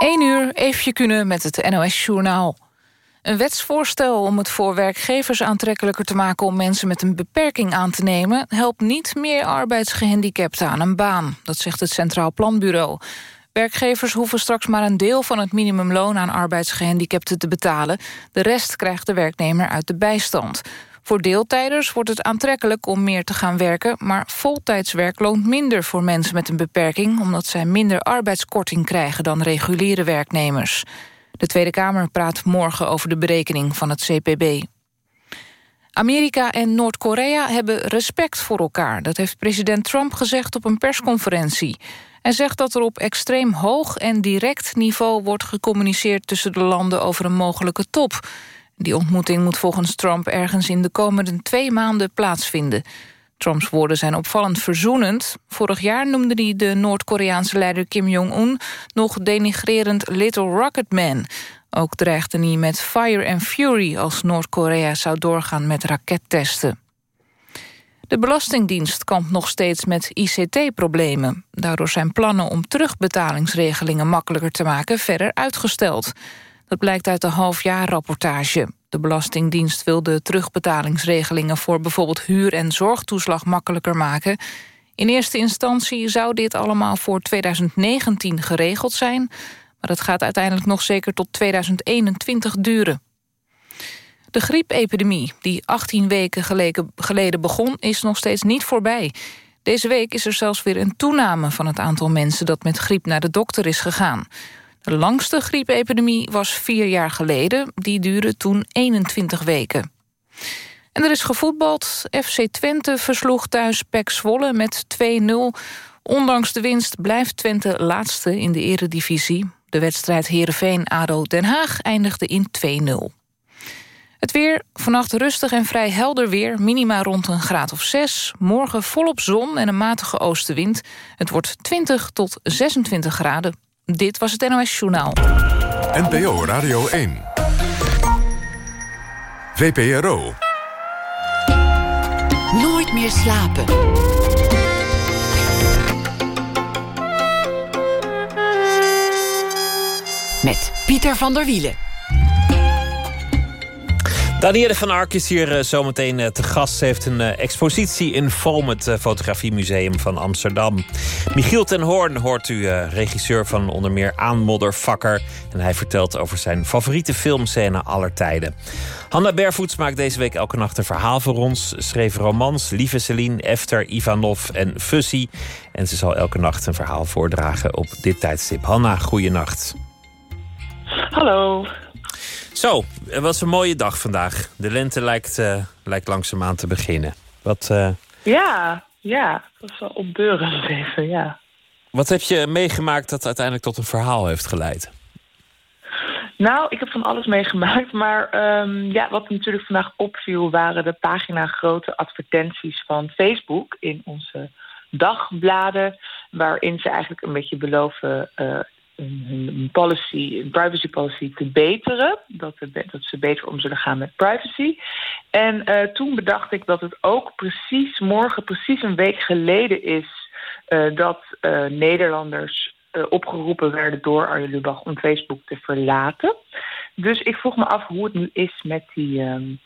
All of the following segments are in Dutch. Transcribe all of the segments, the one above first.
1 uur, even kunnen met het NOS-journaal. Een wetsvoorstel om het voor werkgevers aantrekkelijker te maken... om mensen met een beperking aan te nemen... helpt niet meer arbeidsgehandicapten aan een baan. Dat zegt het Centraal Planbureau. Werkgevers hoeven straks maar een deel van het minimumloon... aan arbeidsgehandicapten te betalen. De rest krijgt de werknemer uit de bijstand. Voor deeltijders wordt het aantrekkelijk om meer te gaan werken... maar voltijdswerk loont minder voor mensen met een beperking... omdat zij minder arbeidskorting krijgen dan reguliere werknemers. De Tweede Kamer praat morgen over de berekening van het CPB. Amerika en Noord-Korea hebben respect voor elkaar. Dat heeft president Trump gezegd op een persconferentie. Hij zegt dat er op extreem hoog en direct niveau wordt gecommuniceerd tussen de landen over een mogelijke top. Die ontmoeting moet volgens Trump ergens in de komende twee maanden plaatsvinden. Trumps woorden zijn opvallend verzoenend. Vorig jaar noemde hij de Noord-Koreaanse leider Kim Jong-un... nog denigrerend Little Rocket Man. Ook dreigde hij met fire and fury... als Noord-Korea zou doorgaan met rakettesten. De Belastingdienst kampt nog steeds met ICT-problemen. Daardoor zijn plannen om terugbetalingsregelingen makkelijker te maken... verder uitgesteld. Dat blijkt uit de halfjaarrapportage. De Belastingdienst wil de terugbetalingsregelingen... voor bijvoorbeeld huur- en zorgtoeslag makkelijker maken. In eerste instantie zou dit allemaal voor 2019 geregeld zijn... maar dat gaat uiteindelijk nog zeker tot 2021 duren. De griepepidemie, die 18 weken geleden begon, is nog steeds niet voorbij. Deze week is er zelfs weer een toename van het aantal mensen... dat met griep naar de dokter is gegaan. De langste griepepidemie was vier jaar geleden. Die duurde toen 21 weken. En er is gevoetbald. FC Twente versloeg thuis PEC Zwolle met 2-0. Ondanks de winst blijft Twente laatste in de eredivisie. De wedstrijd Heerenveen-ADO Den Haag eindigde in 2-0. Het weer, vannacht rustig en vrij helder weer. Minima rond een graad of 6. Morgen volop zon en een matige oostenwind. Het wordt 20 tot 26 graden. Dit was het NOS Journaal. NPO Radio 1. VPRO. Nooit meer slapen. Met Pieter van der Wielen. Danielle van Ark is hier uh, zometeen uh, te gast. Ze heeft een uh, expositie in Foam, het fotografiemuseum van Amsterdam. Michiel ten Hoorn hoort u, regisseur van onder meer Aanmoddervakker. En hij vertelt over zijn favoriete filmscène aller tijden. Hanna Bervoets maakt deze week elke nacht een verhaal voor ons. Schreef romans Lieve Celine, Efter, Ivanov en Fussy. En ze zal elke nacht een verhaal voordragen op dit tijdstip. Hanna, goeienacht. Hallo. Zo, het was een mooie dag vandaag. De lente lijkt, uh, lijkt langzaamaan te beginnen. Wat, uh... Ja, ja. Dat was wel opbeurend even, ja. Wat heb je meegemaakt dat uiteindelijk tot een verhaal heeft geleid? Nou, ik heb van alles meegemaakt. Maar um, ja, wat natuurlijk vandaag opviel... waren de pagina grote advertenties van Facebook in onze dagbladen... waarin ze eigenlijk een beetje beloven... Uh, hun policy, privacy policy te beteren. Dat, dat ze beter om zullen gaan met privacy. En uh, toen bedacht ik dat het ook precies morgen, precies een week geleden is... Uh, dat uh, Nederlanders opgeroepen werden door Arjen Lubach om Facebook te verlaten. Dus ik vroeg me af hoe het nu is met die, um,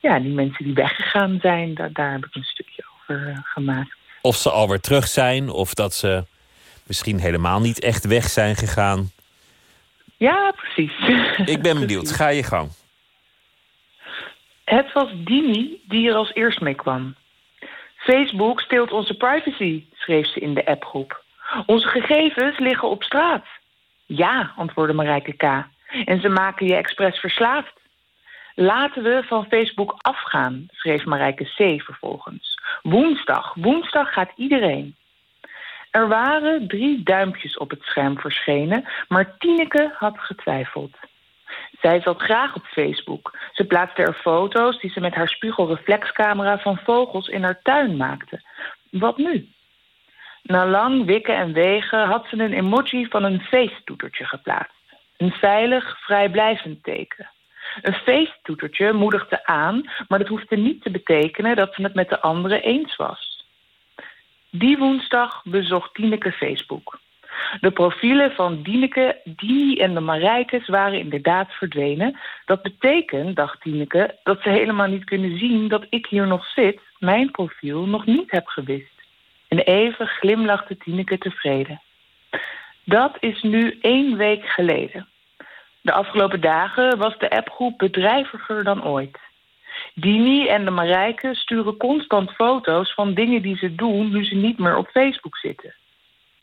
ja, die mensen die weggegaan zijn. Daar heb ik een stukje over gemaakt. Of ze alweer terug zijn, of dat ze misschien helemaal niet echt weg zijn gegaan. Ja, precies. Ik ben benieuwd. Ga je gang. Het was Dini die er als eerst mee kwam. Facebook steelt onze privacy, schreef ze in de appgroep. Onze gegevens liggen op straat. Ja, antwoordde Marijke K. En ze maken je expres verslaafd. Laten we van Facebook afgaan, schreef Marijke C. vervolgens. Woensdag, woensdag gaat iedereen. Er waren drie duimpjes op het scherm verschenen, maar Tineke had getwijfeld. Zij zat graag op Facebook. Ze plaatste er foto's die ze met haar spiegelreflexcamera van vogels in haar tuin maakte. Wat nu? Na lang wikken en wegen had ze een emoji van een feesttoetertje geplaatst. Een veilig, vrijblijvend teken. Een feesttoetertje moedigde aan, maar dat hoefde niet te betekenen dat ze het met de anderen eens was. Die woensdag bezocht Tineke Facebook. De profielen van Dieneke, Dini en de Marijkes waren inderdaad verdwenen. Dat betekent, dacht Dieneke, dat ze helemaal niet kunnen zien dat ik hier nog zit, mijn profiel nog niet heb gewist. En even glimlachte Tineke tevreden. Dat is nu één week geleden. De afgelopen dagen was de appgroep bedrijviger dan ooit. Dini en de Marijke sturen constant foto's van dingen die ze doen nu ze niet meer op Facebook zitten.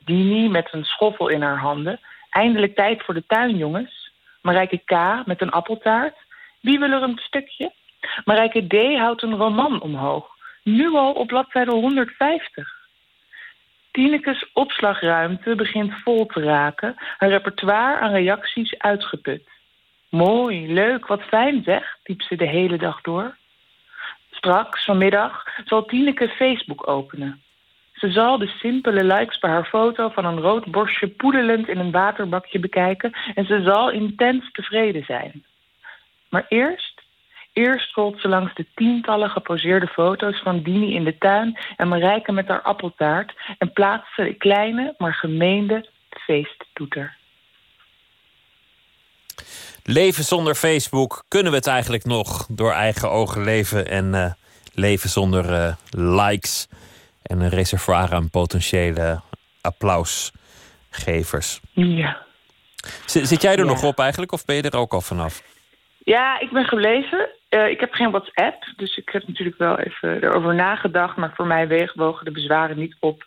Dini met een schoffel in haar handen. Eindelijk tijd voor de tuin, jongens. Marijke K. met een appeltaart. Wie wil er een stukje? Marijke D. houdt een roman omhoog. Nu al op bladzijde 150. Tinekes opslagruimte begint vol te raken. Een repertoire aan reacties uitgeput. Mooi, leuk, wat fijn zeg, diep ze de hele dag door. Straks, vanmiddag, zal Tineke Facebook openen. Ze zal de simpele likes bij haar foto van een rood borstje poedelend in een waterbakje bekijken en ze zal intens tevreden zijn. Maar eerst, eerst scrolt ze langs de tientallen geposeerde foto's van Dini in de tuin en Marijke met haar appeltaart en plaatst ze de kleine, maar gemeende feesttoeter. Leven zonder Facebook, kunnen we het eigenlijk nog door eigen ogen leven en uh, leven zonder uh, likes en een reservoir aan potentiële applausgevers? Ja. Z zit jij er ja. nog op eigenlijk of ben je er ook al vanaf? Ja, ik ben gebleven. Uh, ik heb geen WhatsApp, dus ik heb natuurlijk wel even erover nagedacht. Maar voor mij weegwogen de bezwaren niet op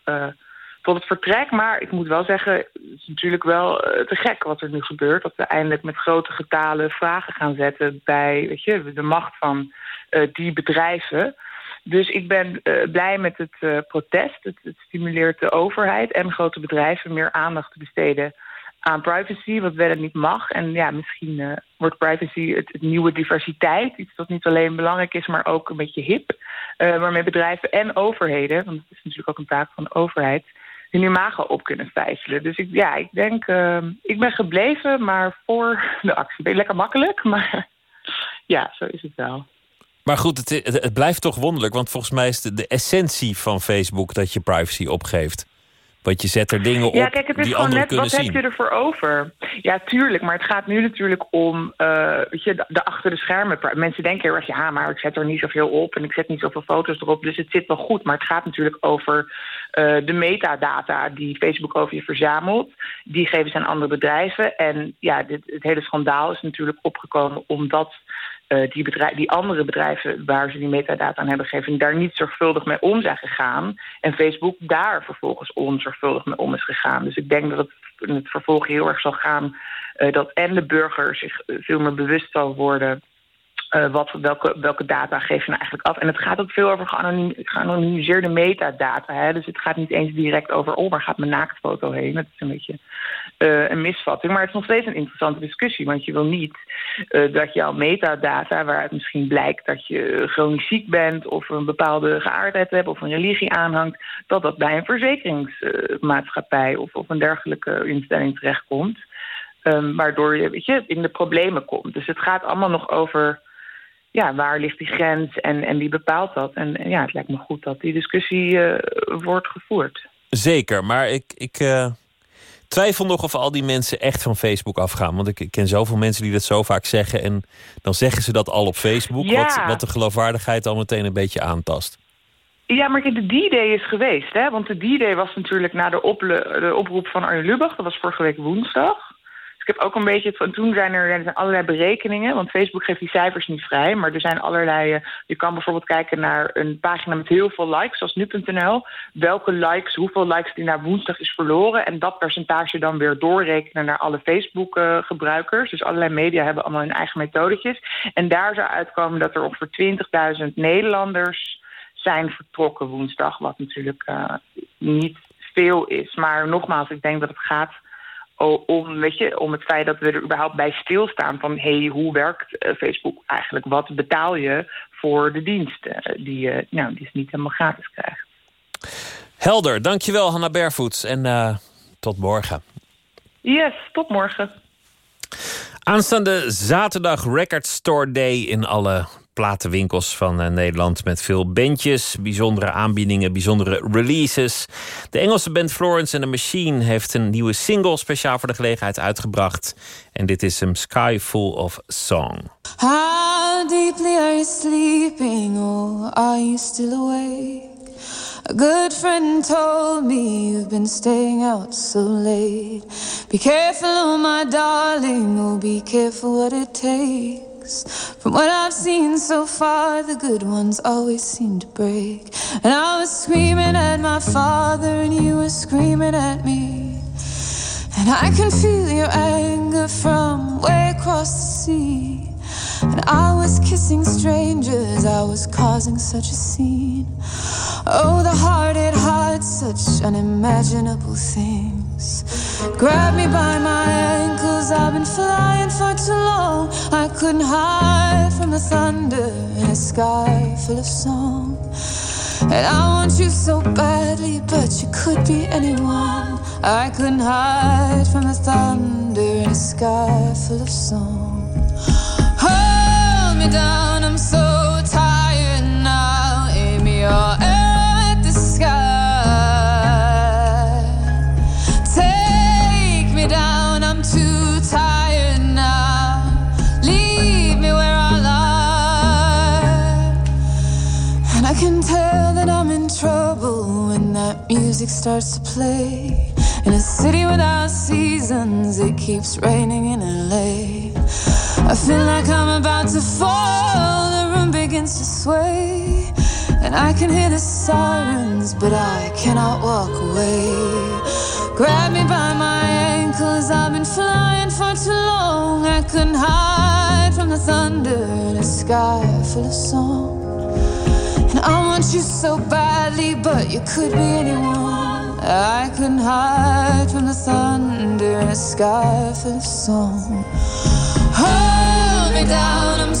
tot het vertrek. Maar ik moet wel zeggen, het is natuurlijk wel uh, te gek wat er nu gebeurt. Dat we eindelijk met grote getalen vragen gaan zetten bij weet je, de macht van uh, die bedrijven. Dus ik ben uh, blij met het protest. Het, stimuleert de overheid en grote bedrijven meer aandacht te besteden aan privacy, wat wel niet mag. En ja, misschien wordt privacy het, het, nieuwe diversiteit. Iets dat niet alleen belangrijk is, maar ook een beetje hip. waarmee bedrijven en overheden, want het is natuurlijk ook een taak van de overheid hun imago op kunnen vijzelen. Dus ik, ja, ik denk, uh, ik ben gebleven, maar voor de actie. Lekker makkelijk, maar ja, zo is het wel. Maar goed, het, het, blijft toch wonderlijk, want volgens mij is de essentie van Facebook dat je privacy opgeeft. Want je zet er dingen op ja, kijk, het is die gewoon anderen net, wat zien. heb je ervoor over? Ja, tuurlijk. Maar het gaat nu natuurlijk om uh, weet je, de, de, achter de schermen. Mensen denken heel erg, ja, maar ik zet er niet zoveel op... en ik zet niet zoveel foto's erop, dus het zit wel goed. Maar het gaat natuurlijk over uh, de metadata die Facebook over je verzamelt. Die geven ze aan andere bedrijven. En ja, dit, het hele schandaal is natuurlijk opgekomen omdat... Uh, die, die andere bedrijven waar ze die metadata aan hebben gegeven... daar niet zorgvuldig mee om zijn gegaan. En Facebook daar vervolgens onzorgvuldig mee om is gegaan. Dus ik denk dat het in het vervolg heel erg zal gaan... Uh, dat en de burger zich veel meer bewust zal worden... Uh, wat, welke, welke data geef je nou eigenlijk af? En het gaat ook veel over geanonim, geanonimiseerde metadata. Hè? Dus het gaat niet eens direct over... oh, waar gaat mijn naaktfoto heen? Dat is een beetje uh, een misvatting. Maar het is nog steeds een interessante discussie. Want je wil niet uh, dat jouw metadata... waaruit misschien blijkt dat je chronisch ziek bent... of een bepaalde geaardheid hebt of een religie aanhangt... dat dat bij een verzekeringsmaatschappij... of, of een dergelijke instelling terechtkomt. Um, waardoor je weet je, in de problemen komt. Dus het gaat allemaal nog over ja, waar ligt die grens en, en wie bepaalt dat? En, en ja, het lijkt me goed dat die discussie uh, wordt gevoerd. Zeker, maar ik, ik uh, twijfel nog of al die mensen echt van Facebook afgaan. Want ik, ik, ken zoveel mensen die dat zo vaak zeggen... en dan zeggen ze dat al op Facebook... Ja. Wat, wat de geloofwaardigheid al meteen een beetje aantast. Ja, maar de D-Day is geweest, hè? Want de D-Day was natuurlijk na de, de oproep van Arjen Lubach... dat was vorige week woensdag... ik heb ook een beetje van toen zijn er, er allerlei berekeningen, want Facebook geeft die cijfers niet vrij, maar er zijn allerlei. Je kan bijvoorbeeld kijken naar een pagina met heel veel likes, zoals nu.nl. Welke likes, hoeveel likes die naar woensdag is verloren en dat percentage dan weer doorrekenen naar alle Facebook-gebruikers. dus allerlei media hebben allemaal hun eigen methodetjes. En daar zou uitkomen dat er ongeveer 20.000 Nederlanders zijn vertrokken woensdag, wat natuurlijk uh, niet veel is. Maar nogmaals, ik denk dat het gaat om, weet je, om het feit dat we er überhaupt bij stilstaan van hey, hoe werkt uh, Facebook eigenlijk? Wat betaal je voor de dienst uh, die je nou, die niet helemaal gratis krijgt? Helder, dankjewel Hanna Bervoets en uh, tot morgen. Yes, tot morgen. Aanstaande zaterdag Record Store Day in alle platenwinkels van eh, Nederland met veel bandjes, bijzondere aanbiedingen, bijzondere releases. De Engelse band Florence and the Machine heeft een nieuwe single speciaal voor de gelegenheid uitgebracht. En dit is hem Sky Full of Song. How deeply are you sleeping or are you still awake? A good friend told me you've been staying out so late. Be careful, oh my darling, oh be careful what it takes. From what I've seen so far, the good ones always seem to break. And I was screaming at my father, and you were screaming at me. And I can feel your anger from way across the sea. And I was kissing strangers, I was causing such a scene. Oh, the heart, it hides such unimaginable things. Grab me by my ankles, I've been flying for too long. I couldn't hide from the thunder in a sky full of song. And I want you so badly, but you could be anyone. I couldn't hide from the thunder in a sky full of song Hold me down. I'm so that music starts to play. In a city without seasons, it keeps raining in LA. I feel like I'm about to fall. The room begins to sway. And I can hear the sirens, but I cannot walk away. Grab me by my ankles. I've been flying for too long. I couldn't hide from the thunder in a sky full of song. And I want you so badly, but you could be anyone. I couldn't hide from the thunder in a sky of song. Hold me down, I'm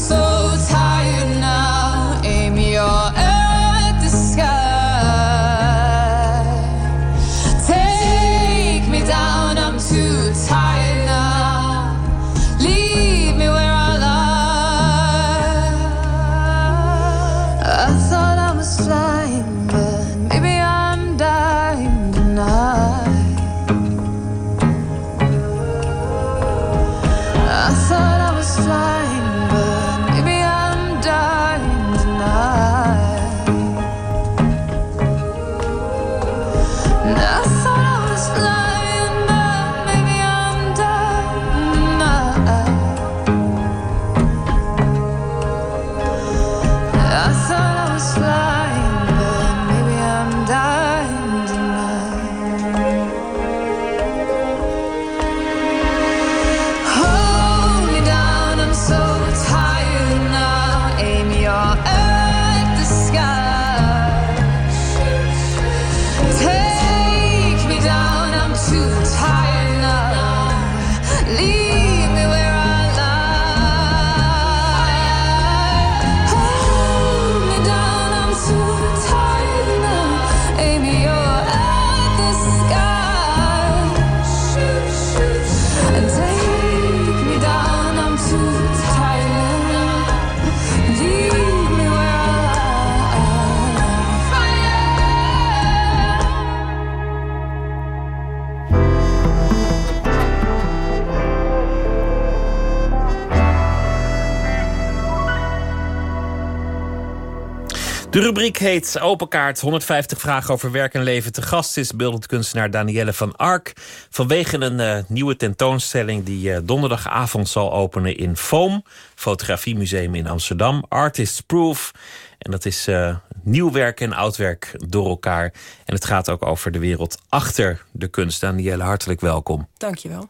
De rubriek heet Open Kaart. 150 vragen over werk en leven. Te gast is beeldend kunstenaar Danielle van Ark. Vanwege een eh, nieuwe tentoonstelling die eh, donderdagavond zal openen in Foam. Fotografiemuseum in Amsterdam. Artist's Proof. En dat is eh, nieuw werk en oud werk door elkaar. En het gaat ook over de wereld achter de kunst. Danielle, hartelijk welkom. Dankjewel.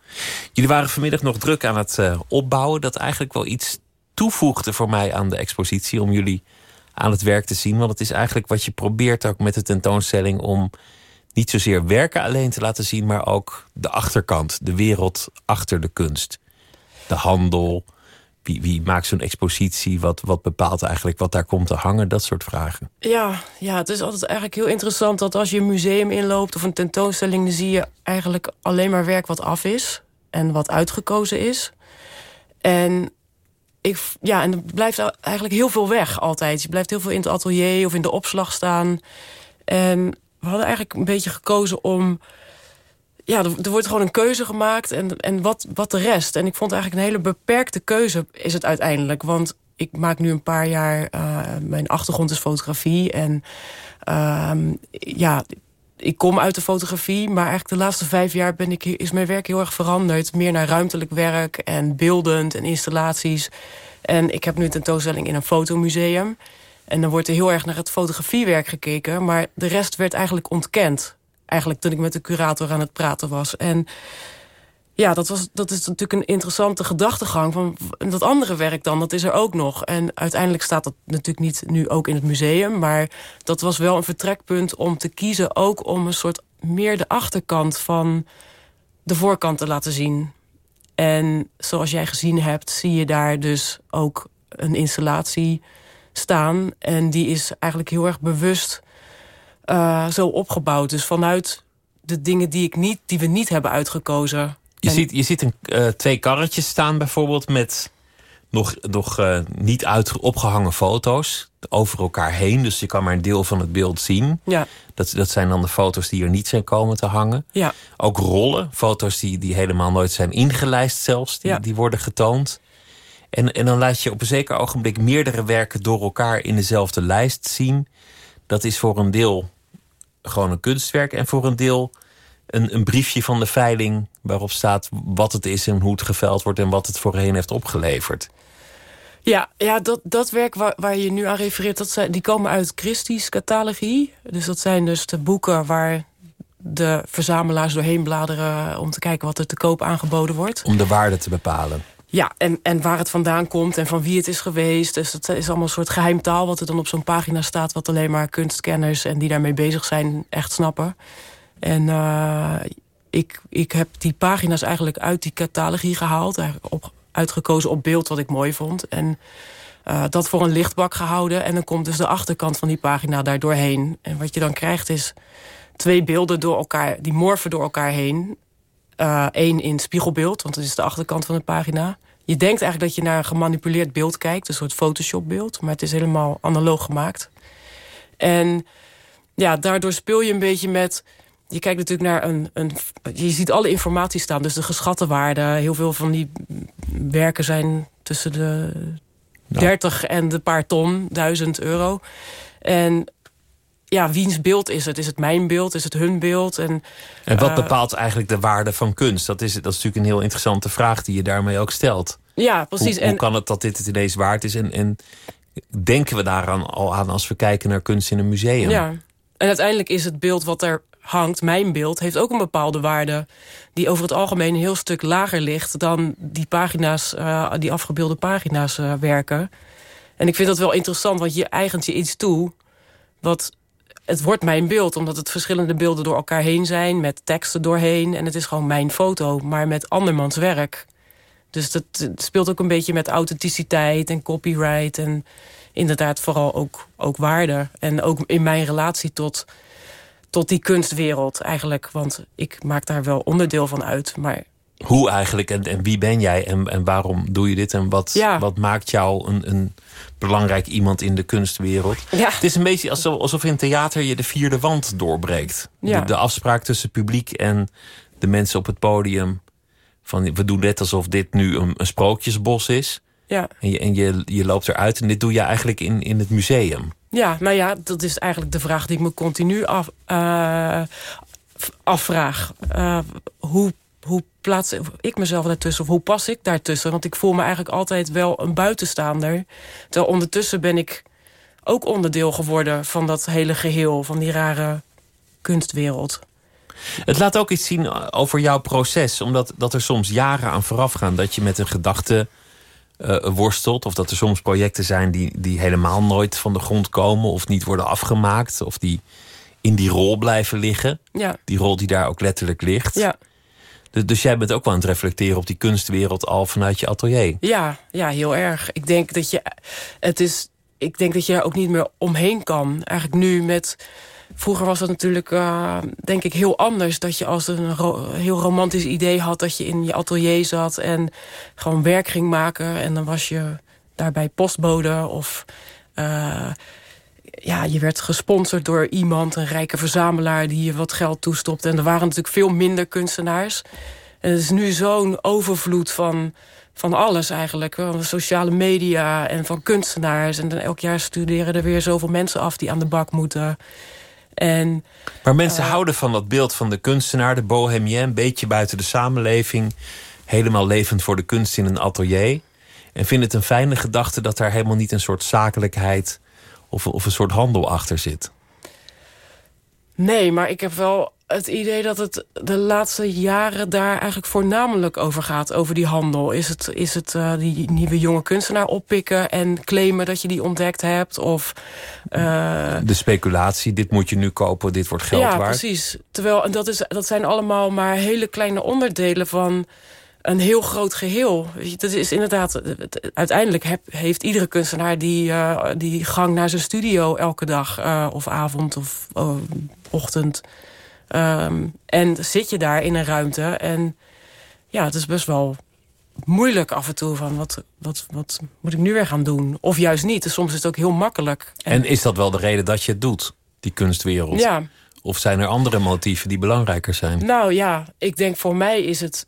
Jullie waren vanmiddag nog druk aan het opbouwen. Dat eigenlijk wel iets toevoegde voor mij aan de expositie. Om jullie aan het werk te zien. Want het is eigenlijk wat je probeert ook met de tentoonstelling. Om niet zozeer werken alleen te laten zien. Maar ook de achterkant. De wereld achter de kunst. De handel. Wie, maakt zo'n expositie? Wat, wat bepaalt eigenlijk wat daar komt te hangen? Dat soort vragen. Ja, ja, het is altijd eigenlijk heel interessant dat als je een museum inloopt of een tentoonstelling, dan zie je eigenlijk alleen maar werk wat af is en wat uitgekozen is. En ik, ja, en er blijft eigenlijk heel veel weg altijd. Je blijft heel veel in het atelier of in de opslag staan. En we hadden eigenlijk een beetje gekozen om... Ja, er, wordt gewoon een keuze gemaakt en, en wat, wat de rest. En ik vond eigenlijk een hele beperkte keuze is het uiteindelijk. Want ik maak nu een paar jaar... Uh, mijn achtergrond is fotografie en... Uh, ja, ik kom uit de fotografie, maar eigenlijk de laatste vijf jaar ben ik, is mijn werk heel erg veranderd. Meer naar ruimtelijk werk en beeldend en installaties. En ik heb nu een tentoonstelling in een fotomuseum. En dan wordt er heel erg naar het fotografiewerk gekeken. Maar de rest werd eigenlijk ontkend. Eigenlijk toen ik met de curator aan het praten was. En ja, dat, was, dat is natuurlijk een interessante gedachtegang. Van dat andere werk dan, dat is er ook nog. En uiteindelijk staat dat natuurlijk niet nu ook in het museum. Maar dat was wel een vertrekpunt om te kiezen... ook om een soort meer de achterkant van de voorkant te laten zien. En zoals jij gezien hebt, zie je daar dus ook een installatie staan. En die is eigenlijk heel erg bewust uh, zo opgebouwd. Dus vanuit de dingen die, ik niet, die we niet hebben uitgekozen je, ziet, je ziet een, uh, twee karretjes staan bijvoorbeeld met nog, nog uh, niet uit opgehangen foto's over elkaar heen. Dus je kan maar een deel van het beeld zien. Ja. Dat, dat zijn dan de foto's die er niet zijn komen te hangen. Ja. Ook rollen, foto's die, die helemaal nooit zijn ingelijst zelfs, die, ja. die worden getoond. En, en dan laat je op een zeker ogenblik meerdere werken door elkaar in dezelfde lijst zien. Dat is voor een deel gewoon een kunstwerk en voor een deel een, een briefje van de veiling waarop staat wat het is en hoe het geveld wordt en wat het voorheen heeft opgeleverd. Ja, ja dat, dat werk waar, waar je nu aan refereert, dat zijn, die komen uit Christie's catalogie. Dus dat zijn dus de boeken waar de verzamelaars doorheen bladeren... om te kijken wat er te koop aangeboden wordt. Om de waarde te bepalen. Ja, en, en waar het vandaan komt en van wie het is geweest. Dus het is allemaal een soort geheimtaal wat er dan op zo'n pagina staat... wat alleen maar kunstkenners en die daarmee bezig zijn echt snappen. En uh, ik, ik heb die pagina's eigenlijk uit die catalogie gehaald. Eigenlijk op, uitgekozen op beeld wat ik mooi vond. En uh, dat voor een lichtbak gehouden. En dan komt dus de achterkant van die pagina daar doorheen. En wat je dan krijgt is twee beelden door elkaar, die morfen door elkaar heen. Eén uh, in spiegelbeeld, want dat is de achterkant van de pagina. Je denkt eigenlijk dat je naar een gemanipuleerd beeld kijkt. Een soort Photoshop-beeld. Maar het is helemaal analoog gemaakt. En ja, daardoor speel je een beetje met je kijkt natuurlijk naar een, een... Je ziet alle informatie staan, dus de geschatte waarde. Heel veel van die werken zijn tussen de ja. 30 en de paar ton, duizend euro. En ja, wiens beeld is het? Is het mijn beeld? Is het hun beeld? En, en wat uh, bepaalt eigenlijk de waarde van kunst? Dat is, dat is natuurlijk een heel interessante vraag die je daarmee ook stelt. Ja, precies. Hoe, hoe kan het dat dit het ineens waard is? En, en denken we daaraan al aan als we kijken naar kunst in een museum? Ja. En uiteindelijk is het beeld wat er hangt, mijn beeld, heeft ook een bepaalde waarde... die over het algemeen een heel stuk lager ligt... dan die pagina's, uh, die afgebeelde pagina's uh, werken. En ik vind dat wel interessant, want je eigent je iets toe... wat het wordt mijn beeld, omdat het verschillende beelden door elkaar heen zijn... met teksten doorheen, en het is gewoon mijn foto, maar met andermans werk. Dus dat speelt ook een beetje met authenticiteit en copyright... en inderdaad vooral ook, ook waarde. En ook in mijn relatie tot tot die kunstwereld eigenlijk. Want ik maak daar wel onderdeel van uit. Maar hoe eigenlijk en, en wie ben jij en, en waarom doe je dit? En wat, ja. wat maakt jou een, een belangrijk iemand in de kunstwereld? Ja. Het is een beetje alsof, alsof in theater je de vierde wand doorbreekt. Ja. De, de afspraak tussen publiek en de mensen op het podium. Van, we doen net alsof dit nu een, een sprookjesbos is. Ja. En, je, en je, je loopt eruit en dit doe je eigenlijk in, in het museum. Ja, nou ja, dat is eigenlijk de vraag die ik me continu af, uh, afvraag. Uh, hoe, hoe plaats ik mezelf daartussen? Of hoe pas ik daartussen? Want ik voel me eigenlijk altijd wel een buitenstaander. Terwijl ondertussen ben ik ook onderdeel geworden van dat hele geheel. Van die rare kunstwereld. Het laat ook iets zien over jouw proces. Omdat dat er soms jaren aan vooraf gaan. Dat je met een gedachte uh, worstelt. Of dat er soms projecten zijn die, die helemaal nooit van de grond komen. Of niet worden afgemaakt. Of die in die rol blijven liggen. Ja. Die rol die daar ook letterlijk ligt. Ja. Dus, dus jij bent ook wel aan het reflecteren op die kunstwereld al vanuit je atelier. Ja, ja heel erg. Ik denk dat je. Het is. Ik denk dat je er ook niet meer omheen kan. Eigenlijk nu met. Vroeger was het natuurlijk, uh, denk ik, heel anders. Dat je als een heel romantisch idee had... dat je in je atelier zat en gewoon werk ging maken. En dan was je daarbij postbode of... Uh, ja, je werd gesponsord door iemand, een rijke verzamelaar... die je wat geld toestopt. En er waren natuurlijk veel minder kunstenaars. En het is nu zo'n overvloed van, van alles eigenlijk. Van sociale media en van kunstenaars. En dan elk jaar studeren er weer zoveel mensen af die aan de bak moeten. En, maar mensen uh, houden van dat beeld van de kunstenaar, de bohemien... een beetje buiten de samenleving. Helemaal levend voor de kunst in een atelier. En vinden het een fijne gedachte dat daar helemaal niet een soort zakelijkheid... of, of een soort handel achter zit. Nee, maar ik heb wel het idee dat het de laatste jaren daar eigenlijk voornamelijk over gaat. Over die handel. Is het, is het uh, die nieuwe jonge kunstenaar oppikken en claimen dat je die ontdekt hebt? Of, uh, de speculatie, dit moet je nu kopen, dit wordt geld ja, waard. Ja, precies. Terwijl, en dat, is, dat zijn allemaal maar hele kleine onderdelen van een heel groot geheel. Dat is inderdaad, uiteindelijk heb, heeft iedere kunstenaar die, uh, die gang naar zijn studio elke dag. Uh, of avond of uh, ochtend. Um, en zit je daar in een ruimte en ja, het is best wel moeilijk af en toe van wat, wat, wat moet ik nu weer gaan doen? Of juist niet. Dus soms is het ook heel makkelijk. En, en is dat wel de reden dat je het doet, die kunstwereld? Ja. Of zijn er andere motieven die belangrijker zijn? Nou ja, ik denk voor mij is het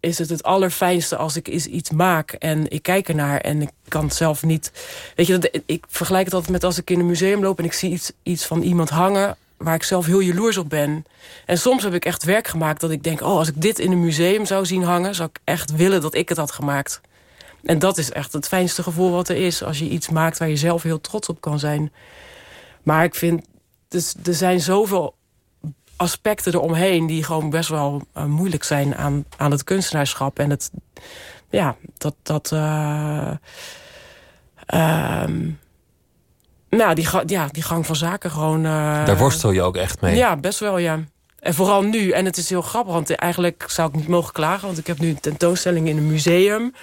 is het het allerfijnste als ik iets maak en ik kijk ernaar en ik kan het zelf niet... Weet je, ik vergelijk het altijd met als ik in een museum loop en ik zie iets, iets van iemand hangen waar ik zelf heel jaloers op ben. En soms heb ik echt werk gemaakt dat ik denk... oh, als ik dit in een museum zou zien hangen... zou ik echt willen dat ik het had gemaakt. En dat is echt het fijnste gevoel wat er is... als je iets maakt waar je zelf heel trots op kan zijn. Maar ik vind... Dus, er zijn zoveel aspecten eromheen... die gewoon best wel uh, moeilijk zijn aan, aan het kunstenaarschap. En het... Ja, dat... dat uh, um, nou, die, ja, die gang van zaken gewoon... Uh, Daar worstel je ook echt mee? Ja, best wel, ja. En vooral nu. En het is heel grappig, want eigenlijk zou ik niet mogen klagen... want ik heb nu een tentoonstelling in een museum.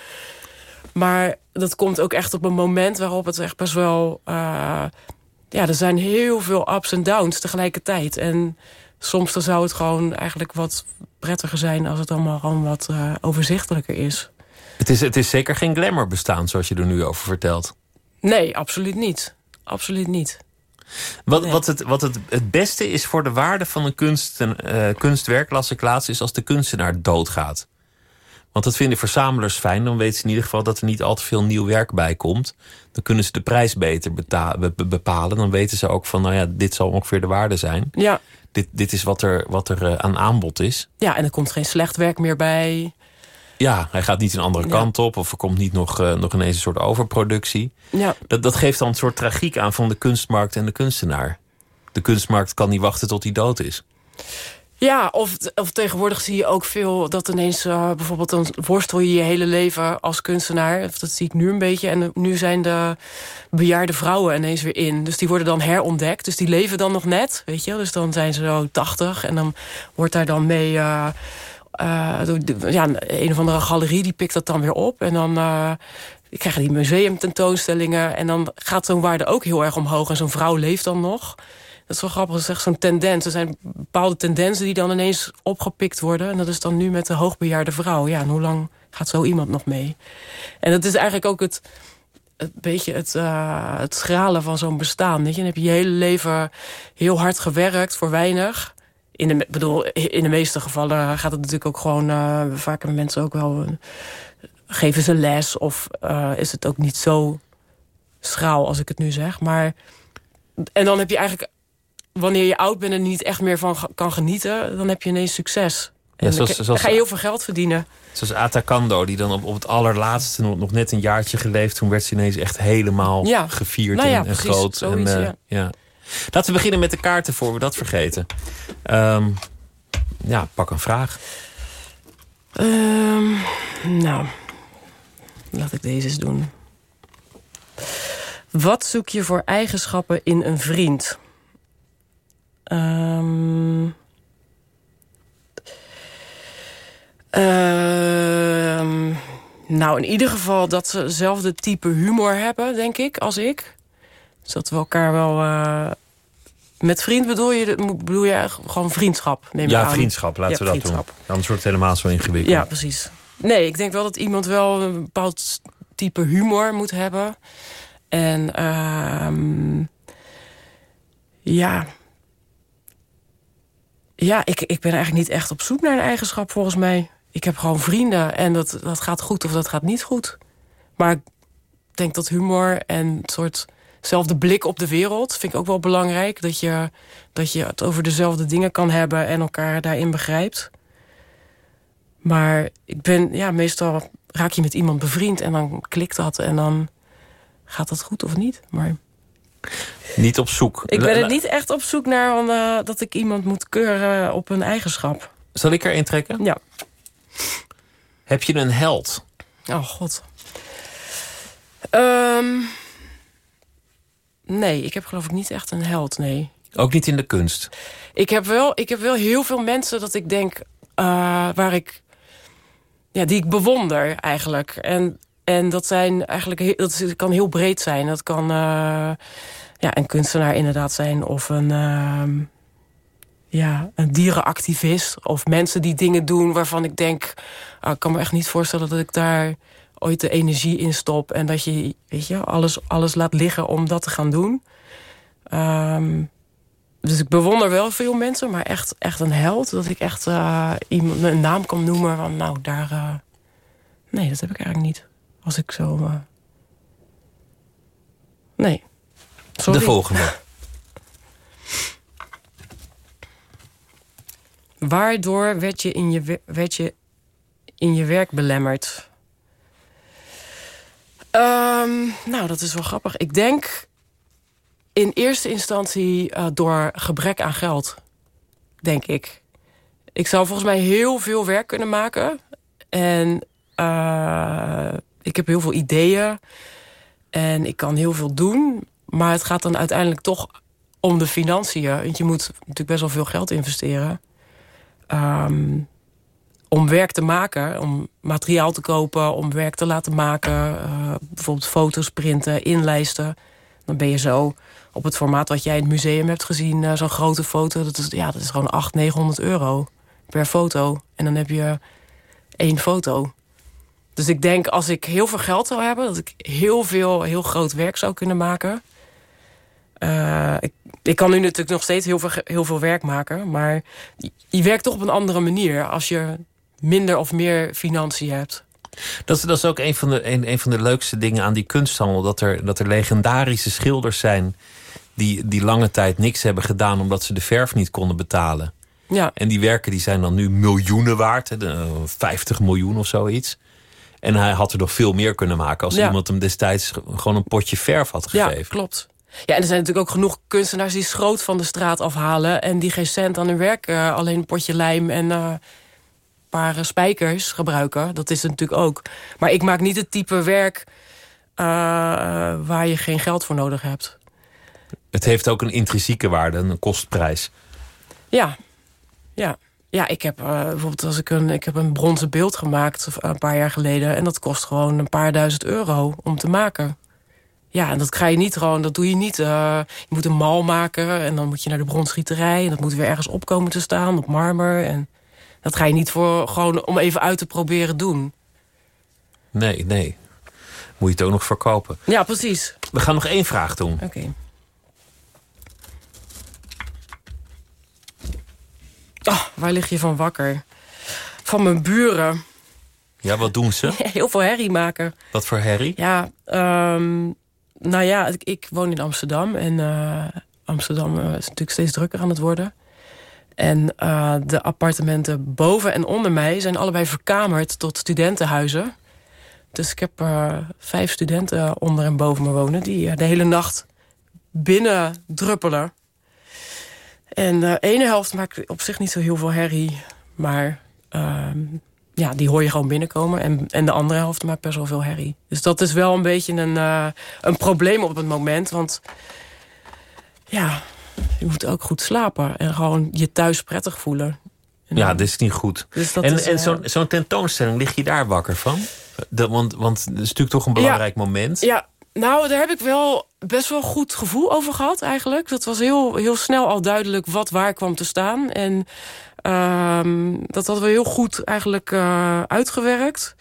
Maar dat komt ook echt op een moment waarop het echt best wel... Uh, ja, er zijn heel veel ups en downs tegelijkertijd. En soms dan zou het gewoon eigenlijk wat prettiger zijn... als het allemaal gewoon wat uh, overzichtelijker is. Het is, het is zeker geen glamour bestaan, zoals je er nu over vertelt. Nee, absoluut niet absoluut niet. Wat, nee. wat, het, wat het, het beste is voor de waarde van een kunst, uh, kunstwerk, las ik laatst, is als de kunstenaar doodgaat. Want dat vinden verzamelaars fijn. Dan weten ze in ieder geval dat er niet al te veel nieuw werk bij komt. Dan kunnen ze de prijs beter bepalen. Dan weten ze ook van, nou ja, dit zal ongeveer de waarde zijn. Ja. Dit, dit is wat er, wat er uh, aan aanbod is. Ja, en er komt geen slecht werk meer bij. Ja, hij gaat niet een andere Ja. kant op. Of er komt niet nog, uh, nog ineens een soort overproductie. Ja. Dat, dat geeft dan een soort tragiek aan van de kunstmarkt en de kunstenaar. De kunstmarkt kan niet wachten tot hij dood is. Ja, of, of tegenwoordig zie je ook veel dat ineens uh, bijvoorbeeld dan worstel je je hele leven als kunstenaar. Of Dat zie ik nu een beetje. En nu zijn de bejaarde vrouwen ineens weer in. Dus die worden dan herontdekt. Dus die leven dan nog net, weet je. Dus dan zijn ze zo 80 en dan wordt daar dan mee... Uh, uh, ja, een of andere galerie die pikt dat dan weer op. En dan uh, krijgen die museumtentoonstellingen. En dan gaat zo'n waarde ook heel erg omhoog. En zo'n vrouw leeft dan nog. Dat is wel grappig, dat is echt zo'n tendens. Er zijn bepaalde tendensen die dan ineens opgepikt worden. En dat is dan nu met de hoogbejaarde vrouw. Ja, en hoe lang gaat zo iemand nog mee? En dat is eigenlijk ook het, beetje het, uh, het schralen van zo'n bestaan. Weet je? Dan heb je je hele leven heel hard gewerkt voor weinig. In de, bedoel, in de meeste gevallen gaat het natuurlijk ook gewoon... Uh, vaak hebben mensen ook wel... Geven ze les of uh, is het ook niet zo schraal als ik het nu zeg. Maar, en dan heb je eigenlijk wanneer je oud bent en niet echt meer van kan genieten... dan heb je ineens succes. En Ja, zoals- dan, zoals- ga je heel veel geld verdienen. Zoals Atakando, die dan op, op het allerlaatste nog, nog net een jaartje geleefd. Toen werd ze ineens echt helemaal Ja. gevierd Nou ja, en, en precies, groot. zoiets, en, eh, ja. Laten we beginnen met de kaarten voor we dat vergeten. Ehm, ja, pak een vraag. Ehm, nou, laat ik deze eens doen. Wat zoek je voor eigenschappen in een vriend? Ehm, nou, in ieder geval dat ze hetzelfde type humor hebben, denk ik, als ik. Dus dat we elkaar wel... eh, met vriend bedoel je, bedoel je gewoon vriendschap? Neem Ja, aan. vriendschap, laten Ja, we dat vriendschap. doen. Anders wordt het helemaal zo ingewikkeld. Ja, precies. Nee, ik denk wel dat iemand wel een bepaald type humor moet hebben. En ehm, ja... Ja, ik, ik ben eigenlijk niet echt op zoek naar een eigenschap volgens mij. Ik heb gewoon vrienden en dat, dat gaat goed of dat gaat niet goed. Maar ik denk dat humor en een soort zelfde blik op de wereld... vind ik ook wel belangrijk. Dat je, dat je het over dezelfde dingen kan hebben en elkaar daarin begrijpt. Maar ik ben, ja, meestal raak je met iemand bevriend en dan klikt dat. En dan gaat dat goed of niet. Maar Niet op zoek. ik ben er niet echt op zoek naar eh, dat ik iemand moet keuren op een eigenschap. Zal ik er een trekken? Ja. Heb je een held? Oh, god. Ehm, nee, ik heb geloof ik niet echt een held, nee. Ook niet in de kunst. Ik heb wel, ik heb wel heel veel mensen dat ik denk... eh, waar ik... Ja, die ik bewonder eigenlijk. En, en dat zijn eigenlijk... Dat kan heel breed zijn. Dat kan eh, ja, een kunstenaar inderdaad zijn. Of een... ehm, ja, een dierenactivist. Of mensen die dingen doen waarvan ik denk... ah, ik kan me echt niet voorstellen dat ik daar ooit de energie in stop. En dat je, weet je, alles, alles laat liggen om dat te gaan doen. Ehm, dus ik bewonder wel veel mensen, maar echt, echt een held. Dat ik echt eh, iemand een naam kan noemen van nou, daar... eh, nee, dat heb ik eigenlijk niet. Als ik zo... eh, Nee. Sorry. De volgende. Waardoor werd je in je, we- werd je in je werk belemmerd? Ehm, nou, dat is wel grappig. Ik denk in eerste instantie eh, door gebrek aan geld. Denk ik. Ik zou volgens mij heel veel werk kunnen maken. En eh, ik heb heel veel ideeën. En ik kan heel veel doen. Maar het gaat dan uiteindelijk toch om de financiën. Want je moet natuurlijk best wel veel geld investeren. Ehm, om werk te maken, om materiaal te kopen, om werk te laten maken. eh, bijvoorbeeld foto's printen, inlijsten. Dan ben je zo op het formaat wat jij in het museum hebt gezien. eh, Zo'n grote foto, dat is, ja, dat is gewoon 800, 900 euro per foto. En dan heb je één foto. Dus ik denk als ik heel veel geld zou hebben... dat ik heel veel, heel groot werk zou kunnen maken... Eh, ik, ik kan nu natuurlijk nog steeds heel veel, heel veel werk maken. Maar je werkt toch op een andere manier als je minder of meer financiën hebt. Dat, is- dat is ook een van, de, een, een van de leukste dingen aan die kunsthandel. Dat er, dat er legendarische schilders zijn die, die lange tijd niks hebben gedaan omdat ze de verf niet konden betalen. Ja, En die werken die zijn dan nu miljoenen waard. Hè, de, eh, 50 miljoen of zoiets. En hij had er nog veel meer kunnen maken als Ja. iemand hem destijds ge- gewoon een potje verf had ja gegeven. klopt. Ja, en er zijn natuurlijk ook genoeg kunstenaars die schroot van de straat afhalen... en die geen cent aan hun werk, eh, alleen een potje lijm en eh, paar eh, spijkers gebruiken. Dat is het natuurlijk ook. Maar ik maak niet het type werk eh, waar je geen geld voor nodig hebt. Het heeft ook een intrinsieke waarde, een kostprijs. Ja, ja. Ja, ik heb eh, bijvoorbeeld als ik een, ik heb een bronzen beeld gemaakt een paar jaar geleden. En dat kost gewoon een paar duizend euro om te maken. Ja, en dat ga je niet gewoon, dat doe je niet. eh, je moet een mal maken en dan moet je naar de bronsgieterij. En dat moet weer ergens opkomen te staan op marmer. En dat ga je niet voor gewoon om even uit te proberen doen. Nee, nee. Moet je het ook nog verkopen. Ja, precies. We gaan nog één vraag doen. Oké. Ah, waar lig je van wakker? Van mijn buren. Ja, wat doen ze? Heel veel herrie maken. Wat voor herrie? Ja, ehm, nou ja, ik, ik woon in Amsterdam. En eh, Amsterdam eh, is natuurlijk steeds drukker aan het worden. En eh, de appartementen boven en onder mij zijn allebei verkamerd tot studentenhuizen. Dus ik heb eh, vijf studenten onder en boven me wonen... die eh, de hele nacht binnen druppelen. En de ene helft maakt op zich niet zo heel veel herrie. Maar ehm, ja, die hoor je gewoon binnenkomen. En, en de andere helft maakt best wel veel herrie. Dus dat is wel een beetje een, een probleem op het moment. Want ja, je moet ook goed slapen. En gewoon je thuis prettig voelen. En Ja, dit is niet goed. dus dat en is, en eh, zo'n tentoonstelling, lig je daar wakker van? Dat, want, want het is natuurlijk toch een belangrijk moment. Ja, nou, daar heb ik wel best wel goed gevoel over gehad eigenlijk. Dat was heel, heel snel al duidelijk wat waar kwam te staan. En Ehm, dat hadden we heel goed eigenlijk uh, uitgewerkt.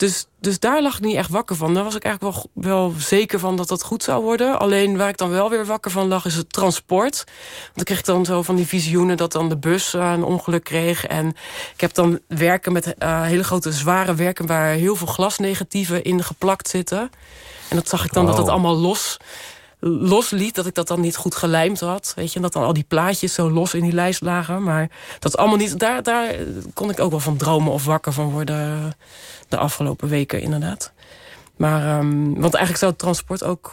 Dus, dus daar lag ik niet echt wakker van. Daar was ik eigenlijk wel, wel zeker van dat dat goed zou worden. Alleen waar ik dan wel weer wakker van lag is het transport. Want ik kreeg dan zo van die visioenen dat dan de bus uh, een ongeluk kreeg. En ik heb dan werken met uh, hele grote zware werken... waar heel veel glasnegatieven in geplakt zitten. En dat zag ik dan dat dat allemaal los losliet, dat ik dat dan niet goed gelijmd had. Weet je, dat dan al die plaatjes zo los in die lijst lagen. Maar dat allemaal niet, daar, daar kon ik ook wel van dromen of wakker van worden de afgelopen weken inderdaad. Maar, um, want eigenlijk zou het transport ook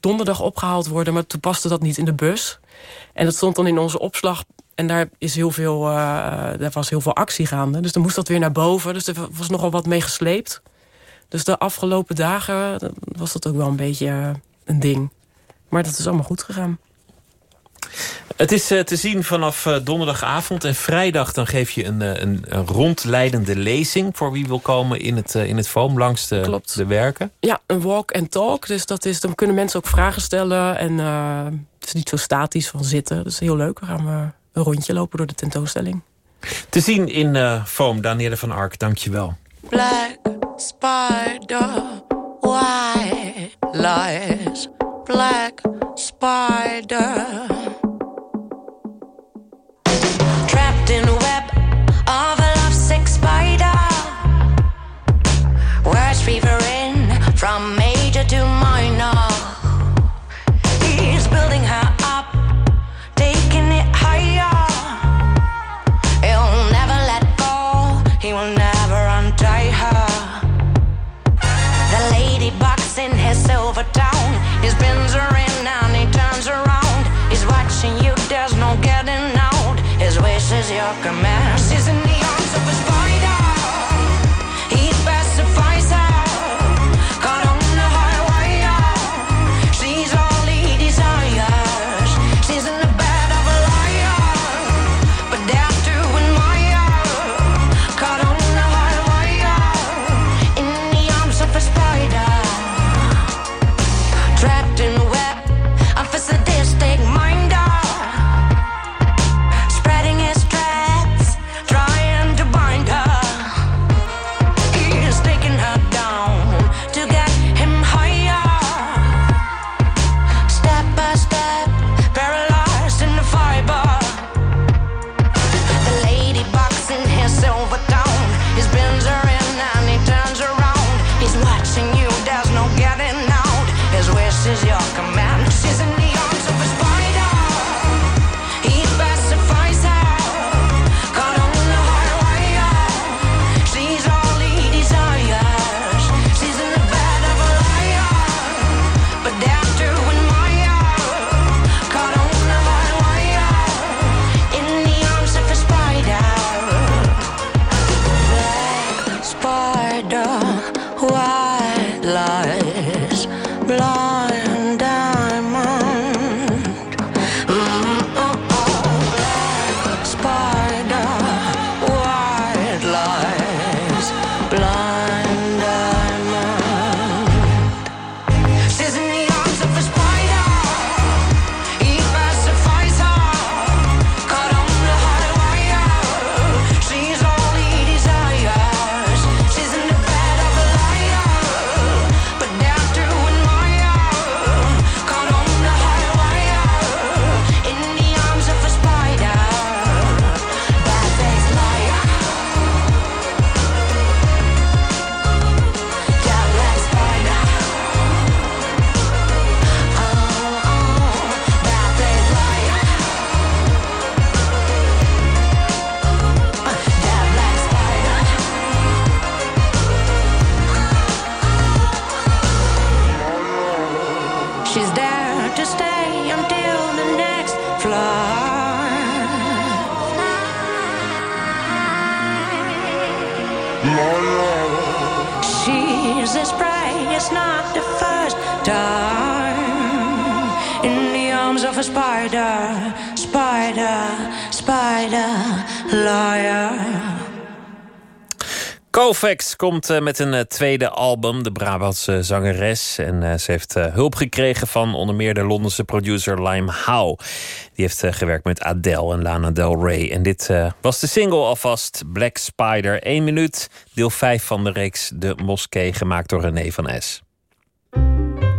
donderdag opgehaald worden, maar toen paste dat niet in de bus. En dat stond dan in onze opslag en daar, is heel veel, uh, daar was heel veel actie gaande. Dus dan moest dat weer naar boven. Dus er was nogal wat mee gesleept. Dus de afgelopen dagen was dat ook wel een beetje uh, een ding. Maar dat is allemaal goed gegaan. Het is uh, te zien vanaf uh, donderdagavond en vrijdag... dan geef je een, een, een, rondleidende lezing... voor wie wil komen in het, uh, in het foam langs de, de werken. Ja, een walk and talk. Dus dat is, dan kunnen mensen ook vragen stellen. En het is niet zo statisch van zitten. Dat is heel leuk. Dan gaan we een rondje lopen door de tentoonstelling. Te zien in foam, Danielle van Ark. Dank je wel. Black spider, white lies... black spider. Trapped in a web of a lovesick spider. Words fever Kovacs komt uh, met een uh, tweede album, de Brabantse zangeres. En uh, ze heeft hulp gekregen van onder meer de Londense producer Lime Howe. Die heeft gewerkt met Adele en Lana Del Rey. En dit was de single alvast, Black Spider. 1 minuut, deel 5 van de reeks De Moskee, gemaakt door René van S.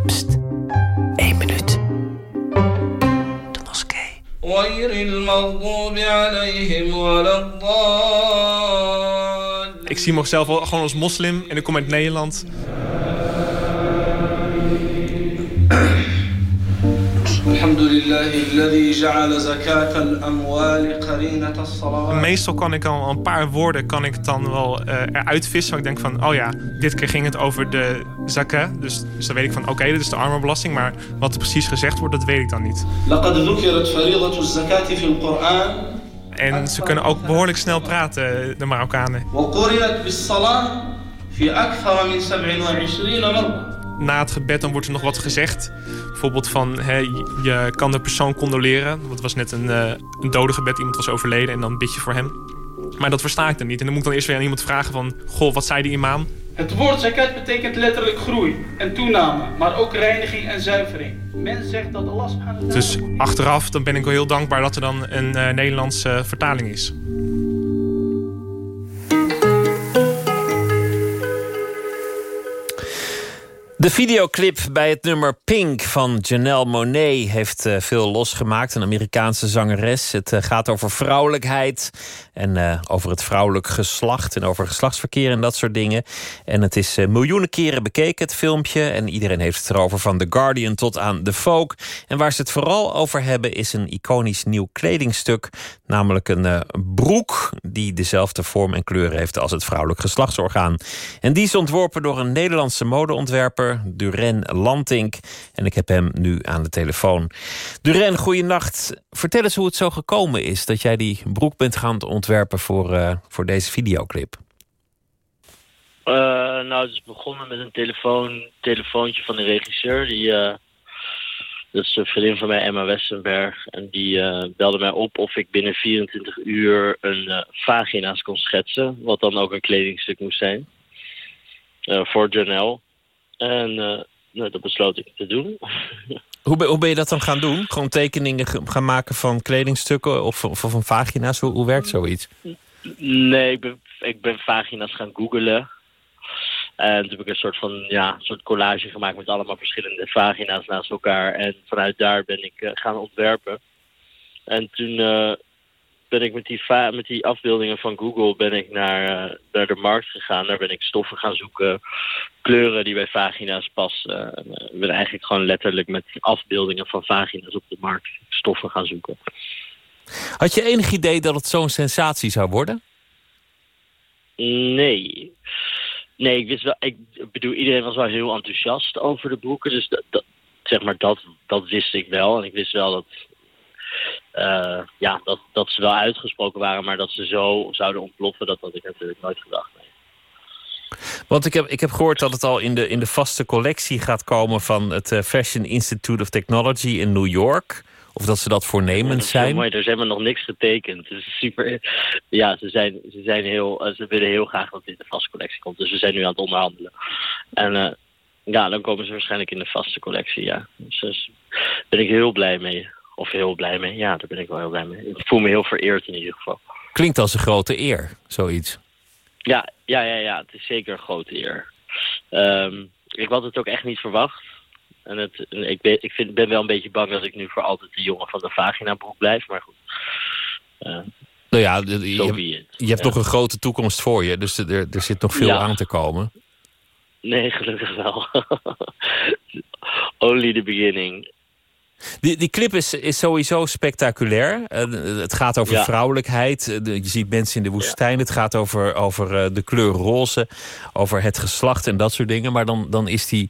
Pst, 1 minuut. De Moskee. Ik zie mezelf wel gewoon als moslim en ik kom uit Nederland. Meestal kan ik al een paar woorden kan ik dan wel uh, eruit vissen. Waar ik denk van, oh ja, dit keer ging het over de zakat. Dus, dus dan weet ik van, oké, okay, dit is de armenbelasting. Maar wat er precies gezegd wordt, dat weet ik dan niet. En ze kunnen ook behoorlijk snel praten, de Marokkanen. Na het gebed dan wordt er nog wat gezegd. Bijvoorbeeld van, hè, je kan de persoon condoleren. Dat was net een, uh, een dode gebed, iemand was overleden en dan bid je voor hem. Maar dat versta ik dan niet. En dan moet ik dan eerst weer aan iemand vragen van... Goh, wat zei die imam? Het woord zakat betekent letterlijk groei en toename, maar ook reiniging en zuivering. Men zegt dat Allah subhanahu Dus achteraf dan ben ik wel heel dankbaar dat er dan een uh, Nederlandse vertaling is. De videoclip bij het nummer Pink van Janelle Monet heeft uh, veel losgemaakt. Een Amerikaanse zangeres. Het uh, gaat over vrouwelijkheid en uh, over het vrouwelijk geslacht en over geslachtsverkeer en dat soort dingen. En het is miljoenen keren bekeken, het filmpje. En iedereen heeft het erover van The Guardian tot aan The Folk. En waar ze het vooral over hebben is een iconisch nieuw kledingstuk. Namelijk een broek die dezelfde vorm en kleur heeft als het vrouwelijk geslachtsorgaan. En die is ontworpen door een Nederlandse modeontwerper. Duren Lantink. En ik heb hem nu aan de telefoon. Duren, goeienacht. Vertel eens hoe het zo gekomen is dat jij die broek bent gaan ontwerpen voor, uh, voor deze videoclip. Uh, nou, het is begonnen met een telefoon, telefoontje van de regisseur. Die, uh, dat is een vriendin van mij, Emma Westenberg. En die belde mij op of ik binnen 24 uur een vagina's kon schetsen. Wat dan ook een kledingstuk moest zijn. voor Janelle. En uh, nou, dat besloot ik te doen. Hoe ben, hoe ben je dat dan gaan doen? Gewoon tekeningen gaan maken van kledingstukken of, of van vagina's? Hoe, hoe werkt zoiets? Nee, ik ben, ik ben vagina's gaan googlen. En toen heb ik een soort van ja, soort collage gemaakt met allemaal verschillende vagina's naast elkaar. En vanuit daar ben ik uh, gaan ontwerpen. En toen uh, ben ik met die, met die afbeeldingen van Google ben ik naar, uh, naar de markt gegaan. Daar ben ik stoffen gaan zoeken, kleuren die bij vagina's passen. Uh, ik ben eigenlijk gewoon letterlijk met afbeeldingen van vagina's op de markt stoffen gaan zoeken. Had je enig idee dat het zo'n sensatie zou worden? Nee. Nee, ik wist wel. Ik bedoel, iedereen was wel heel enthousiast over de boeken. Dus dat, dat zeg maar, dat, dat wist ik wel. En ik wist wel dat ja, dat, dat ze wel uitgesproken waren, maar dat ze zo zouden ontploffen, dat had ik natuurlijk nooit gedacht. Nee. Want ik heb, ik heb gehoord dat het al in de, in de vaste collectie gaat komen van het uh, Fashion Institute of Technology in New York. Of dat ze dat voornemend ja, zijn. Mooi, er is helemaal nog niks getekend. Is super. Ja, ze, zijn, ze, zijn heel, eh, ze willen heel graag dat het in de vaste collectie komt. Dus we zijn nu aan het onderhandelen. En uh, ja, dan komen ze waarschijnlijk in de vaste collectie, ja. Dus daar dus ben ik heel blij mee. Of heel blij mee. Ja, daar ben ik wel heel blij mee. Ik voel me heel vereerd in ieder geval. Klinkt als een grote eer, zoiets. Ja, ja, ja, ja. het is zeker een grote eer. Um, ik had het ook echt niet verwacht. En het, ik, ben, ik vind, ben wel een beetje bang dat ik nu voor altijd de jongen van de vagina broek blijf. Maar goed. Uh, nou ja, je, je, hebt, je hebt nog een grote toekomst voor je. Dus er, er zit nog veel aan te komen. Nee, gelukkig wel. Only the beginning. Die, die clip is, is sowieso spectaculair. Uh, het gaat over vrouwelijkheid. Uh, je ziet mensen in de woestijn. Ja. Het gaat over, over uh, de kleur roze. Over het geslacht en dat soort dingen. Maar dan, dan is die,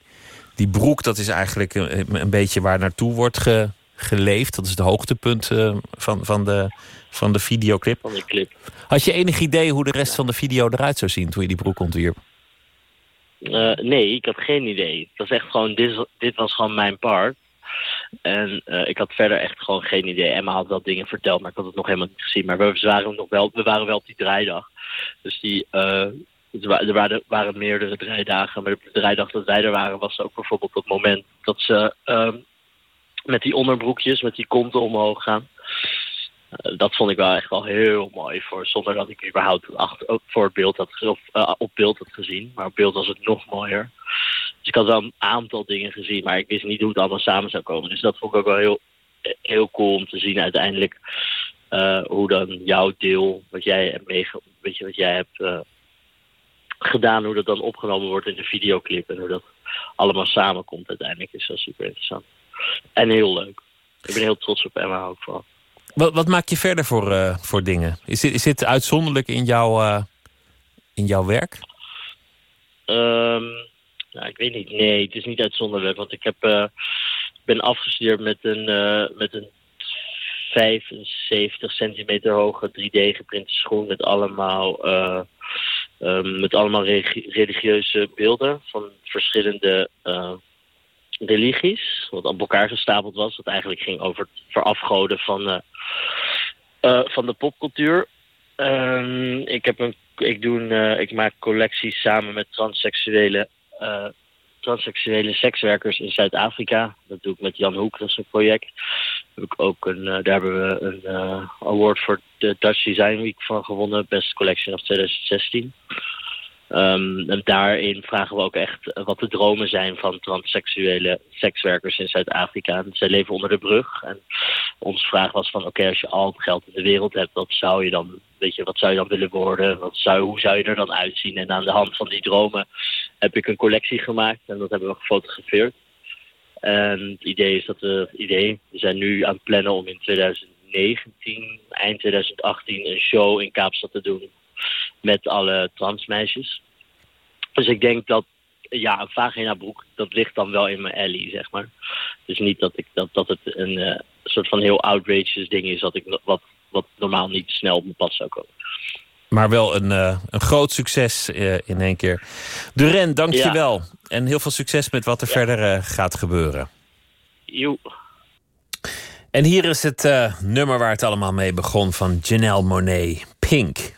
die broek, dat is eigenlijk een, een beetje waar naartoe wordt ge, geleefd. Dat is het hoogtepunt van, van, de, van de videoclip. Van de clip. Had je enig idee hoe de rest van de video eruit zou zien... toen je die broek ontwierp? nee, ik had geen idee. Het was echt gewoon, dit, dit was gewoon mijn part. En uh, ik had verder echt gewoon geen idee. Emma had wel dingen verteld, maar ik had het nog helemaal niet gezien. Maar we waren nog wel, we waren wel op die draaidag. Dus die, wa- er waren, waren meerdere draaidagen, maar de draaidag dat wij er waren was ook bijvoorbeeld dat moment dat ze ehm, met die onderbroekjes, met die konten omhoog gaan. Eh, dat vond ik wel echt wel heel mooi voor, zonder dat ik überhaupt voor beeld had, eh, op beeld had gezien. Maar op beeld was het nog mooier. Dus ik had wel een aantal dingen gezien, maar ik wist niet hoe het allemaal samen zou komen. Dus dat vond ik ook wel heel, heel cool om te zien uiteindelijk eh, hoe dan jouw deel, wat jij hebt meege, weet je, wat jij hebt eh, gedaan, hoe dat dan opgenomen wordt in de videoclip en hoe dat allemaal samenkomt uiteindelijk is wel super interessant. En heel leuk. Ik ben heel trots op Emma ook vooral. Wat, wat maak je verder voor, eh, voor dingen? Is dit, is dit uitzonderlijk in, jouw in jouw werk? Ehm, nou, ik weet niet. Nee, het is niet uitzonderlijk. Want ik heb, eh, ben afgestudeerd met een, eh, met een 75 centimeter hoge 3D geprinte schoen met allemaal, eh, ehm, met allemaal religieuze beelden van verschillende religies. Wat op elkaar gestapeld was. Wat eigenlijk ging over het verafgoden van, van de popcultuur. Ehm, ik, heb een, ik, doe een, ik maak collecties samen met transseksuele, transseksuele sekswerkers in Zuid-Afrika. Dat doe ik met Jan Hoek, dat is een project. Heb ook een, eh, daar hebben we een eh, award voor de Dutch Design Week van gewonnen. Best Collection of 2016. Ehm, en daarin vragen we ook echt eh, wat de dromen zijn van transseksuele sekswerkers in Zuid-Afrika. Zij leven onder de brug. En onze vraag was van, oké, als je al het geld in de wereld hebt, wat zou je dan, weet je, wat zou je dan willen worden? Wat zou, hoe zou je er dan uitzien? En aan de hand van die dromen heb ik een collectie gemaakt en dat hebben we gefotografeerd. En het idee is dat we, idee, we zijn nu aan het plannen om in 2019, eind 2018, een show in Kaapstad te doen met alle transmeisjes. Dus ik denk dat, ja, een vaginabroek, dat ligt dan wel in mijn alley, zeg maar. Dus niet dat, ik, dat, dat het een eh, soort van heel outrageous ding is, dat ik, wat, wat normaal niet snel op mijn pad zou komen. Maar wel een, eh, een groot succes eh, in één keer. Duren, dank je Ja. wel. En heel veel succes met wat er verder eh, gaat gebeuren. Joe. En hier is het nummer waar het allemaal mee begon van Janelle Monet. Pink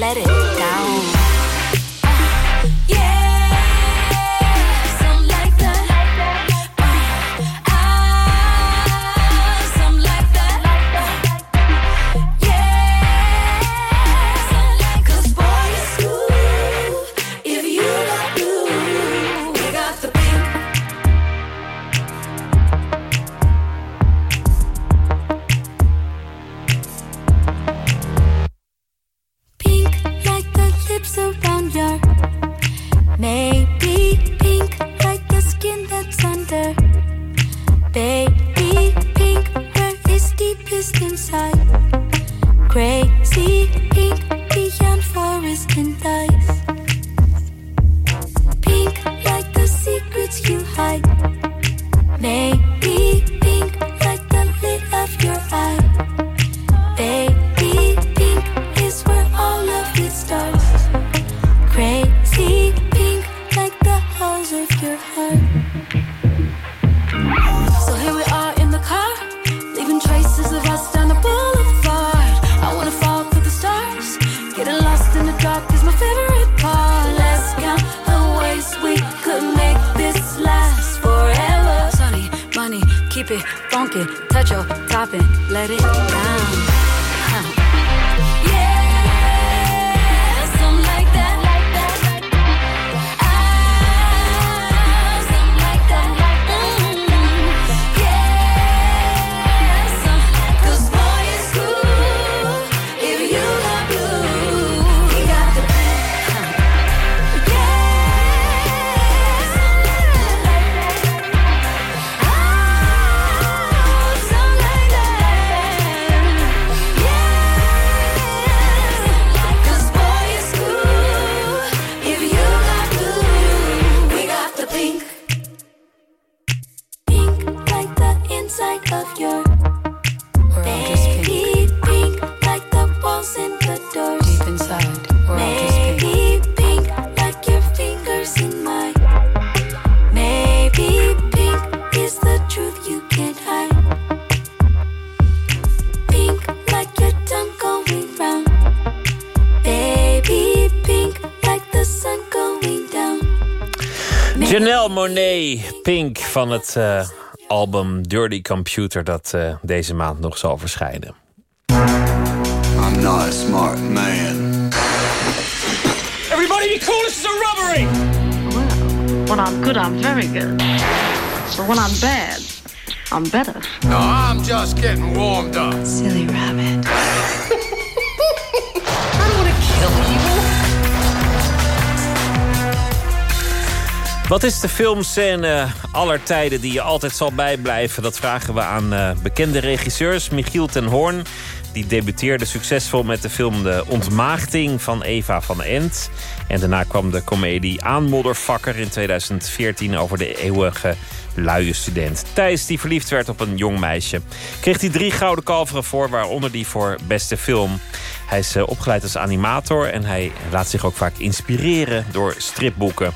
let it down. Van het eh, album Dirty Computer... dat eh, deze maand nog zal verschijnen. I'm not a smart man. Everybody be cool, this is a robbery! When I'm good, I'm very good. But when I'm bad, I'm better. No, I'm just getting warmed up. Silly rabbit. Wat is de filmscène aller tijden die je altijd zal bijblijven? Dat vragen we aan eh, bekende regisseurs. Michiel ten Hoorn, die debuteerde succesvol met de film De Ontmaagding van Eva van Ent. En daarna kwam de komedie Aanmodderfakker in 2014 over de eeuwige luie student. Thijs, die verliefd werd op een jong meisje, kreeg hij drie gouden kalveren voor, waaronder die voor beste film. Hij is eh, opgeleid als animator en hij laat zich ook vaak inspireren door stripboeken.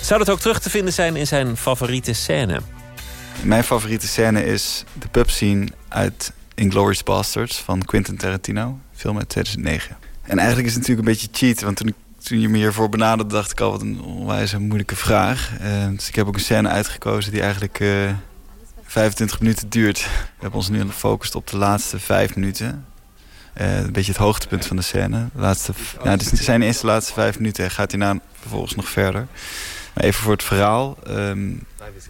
Zou dat ook terug te vinden zijn in zijn favoriete scène? Mijn favoriete scène is de pubscene uit Inglourious Basterds van Quentin Tarantino. Film uit 2009. En eigenlijk is het natuurlijk een beetje cheat, want toen, ik, toen je me hiervoor benaderde... dacht ik al, wat een onwijs moeilijke vraag. Eh, dus ik heb ook een scène uitgekozen die eigenlijk eh 25 minuten duurt. We hebben ons nu gefocust op de laatste vijf minuten. Eh, een beetje het hoogtepunt van de scène. De laatste, nou, zijn eerste laatste vijf minuten en gaat hierna vervolgens nog verder. Maar even voor het verhaal. ehm,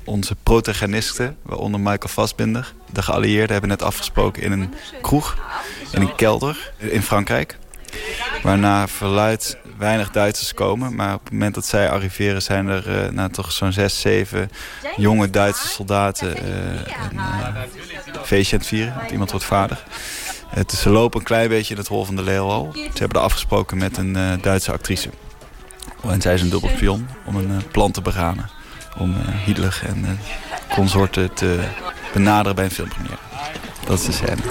onze protagonisten, waaronder Michael Fassbinder... de geallieerden hebben net afgesproken in een kroeg, in een kelder in Frankrijk. Waarna verluidt weinig Duitsers komen. Maar op het moment dat zij arriveren zijn er eh, nou, toch zo'n zes, zeven jonge Duitse soldaten... eh, een eh, feestje aan het vieren, want iemand wordt vader. Dus ze lopen een klein beetje in het hol van de leeuw al. Ze hebben er afgesproken met een eh, Duitse actrice. En zij is een dubbel spion om een plan te beramen. Om eh, Hitler en consorten te benaderen bij een filmpremière. Dat is de scène.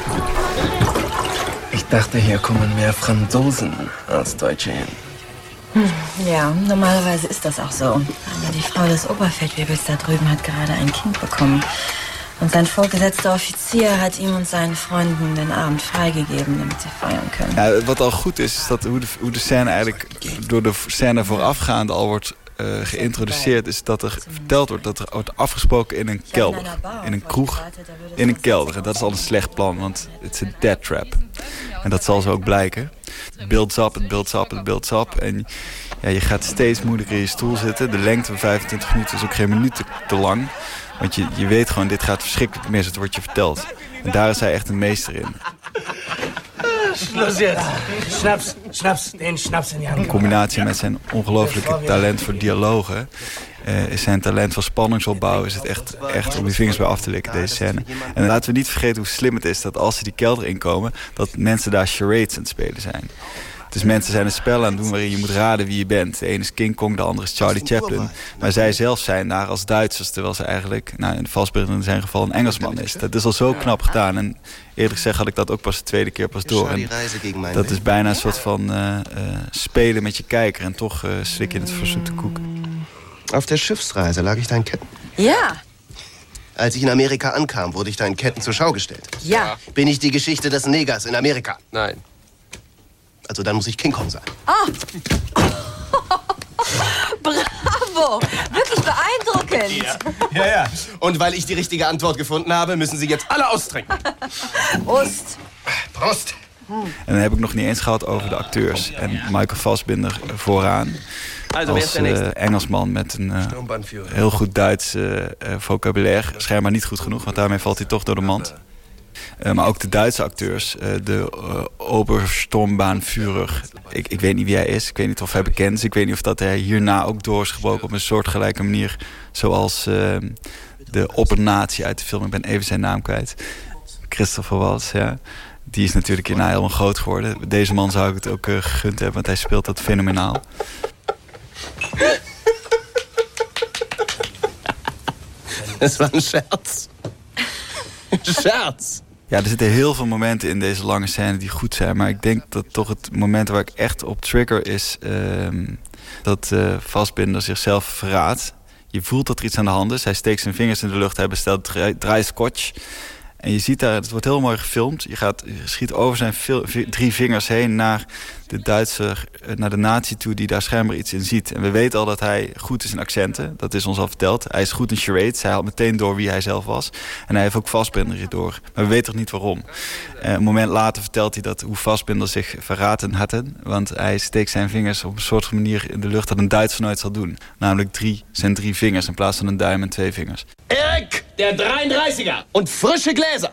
Ich dachte, hier kommen mehr Franzosen als Deutsche hin. Hm, Ja, normalerweise ist das auch so. Aber die Frau des Oberfeldwebels da drüben hat gerade ein Kind bekommen. Und sein vorgesetzter Offizier hat ihm und seinen Freunden den Abend freigegeben, damit sie feiern können. Ja, wat al goed is, is dat hoe de, hoe de scène eigenlijk door de scène voorafgaande al wordt eh, geïntroduceerd, is dat er verteld wordt dat er wordt afgesproken in een kelder. In een kroeg, in een kelder. En dat is al een slecht plan, want het is een dead trap. En dat zal zo ook blijken. Het builds up, het builds up, het builds up. En ja, je gaat steeds moeilijker in je stoel zitten. De lengte van 25 minuten is ook geen minuut te, te lang. Want je, je weet gewoon, dit gaat verschrikkelijk mis. Het wordt je verteld. En daar is hij echt een meester in. Schluss jetzt. Schnaps, Schnaps, den Schnaps in In combinatie met zijn ongelooflijke talent voor dialogen... eh, is zijn talent voor spanningsopbouw... is het echt, echt om je vingers bij af te likken, deze scène. En laten we niet vergeten hoe slim het is dat als ze die kelder inkomen... dat mensen daar charades aan het spelen zijn. Dus mensen zijn een spel aan het doen waarin je moet raden wie je bent. De ene is King Kong, de andere is Charlie Chaplin. Maar zij zelf zijn daar als Duitsers... terwijl ze eigenlijk, nou, in Vastbergen in zijn geval, een Engelsman is. Dat is al zo knap gedaan. En eerlijk gezegd had ik dat ook pas de tweede keer pas door. En dat is bijna een soort van eh, eh, spelen met je kijker... en toch eh slik je het voor zoete koek. Auf der Schiffsreise lag ich deinen Ketten. Ja, Als ich in Amerika ankam, wurde ich deinen Ketten zur Schau gestellt. ja. Bin ich die Geschichte des Negers in Amerika? Nein. Also dann muss ich King Kong sein. Ah! Bravo! Wirklich beeindruckend. Ja, ja. Und weil ich die richtige Antwort gefunden habe, müssen Sie jetzt alle austrinken. Prost. Prost. En dan heb ik nog niet eens gehad over de acteurs. En Michael Fassbinder vooraan. Als eh, Engelsman met een eh, heel goed Duits eh, vocabulaire. Schijnbaar niet goed genoeg, want daarmee valt hij toch door de mand. Eh, maar ook de Duitse acteurs, eh, de uh, Obersturmbahnführer. Ik, ik weet niet wie hij is, ik weet niet of hij bekend is. Ik weet niet of dat hij hierna ook door is gebroken op een soortgelijke manier. Zoals eh, de oppernatie uit de film. Ik ben even zijn naam kwijt. Christopher Waltz, ja. Die is natuurlijk hierna helemaal groot geworden. Deze man zou ik het ook eh, gegund hebben, want hij speelt dat fenomenaal. Das war ein Scherz. Scherz. Ja, er zitten heel veel momenten in deze lange scène die goed zijn. Maar ik denk dat toch het moment waar ik echt op trigger is... ehm, dat eh Vastbinder zichzelf verraadt. Je voelt dat er iets aan de hand is. Hij steekt zijn vingers in de lucht. Hij bestelt draai- draaiscotch. En je ziet daar, het wordt heel mooi gefilmd. Je, gaat, je schiet over zijn drie vingers heen naar de Duitser, eh, naar de nazi toe die daar schijnbaar iets in ziet. En we weten al dat hij goed is in accenten. Dat is ons al verteld. Hij is goed in charades. Hij haalt meteen door wie hij zelf was. En hij heeft ook Vastbinder door. Maar we weten nog niet waarom. Eh, een moment later vertelt hij dat hoe Vastbinder zich verraten had. Want hij steekt zijn vingers op een soort manier in de lucht dat een Duitser nooit zal doen. Namelijk drie, zijn drie vingers in plaats van een duim en twee vingers. Erik, der 33er. Und frische Gläser.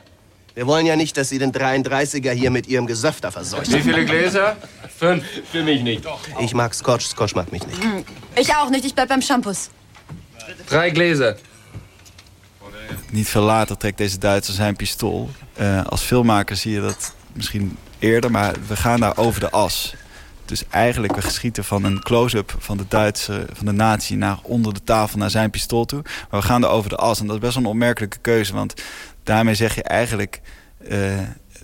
Wir wollen ja nicht, dass Sie den 33er hier mit Ihrem Gesöfter verseuchen. Wie viele Gläser? Fünf. Für mich nicht. Ich mag Scotch, Scotch mag mich nicht. Ich auch nicht, ich bleib beim Shampoos. Drei Gläser. Niet veel later trekt deze Duitser zijn pistool. Eh, als filmmaker zie je dat misschien eerder, maar we gaan daar over de as. Dus eigenlijk, we schieten van een close-up van de Duitse, van de nazi naar onder de tafel naar zijn pistool toe. Maar we gaan daar over de as. En dat is best wel een opmerkelijke keuze, want daarmee zeg je eigenlijk eh,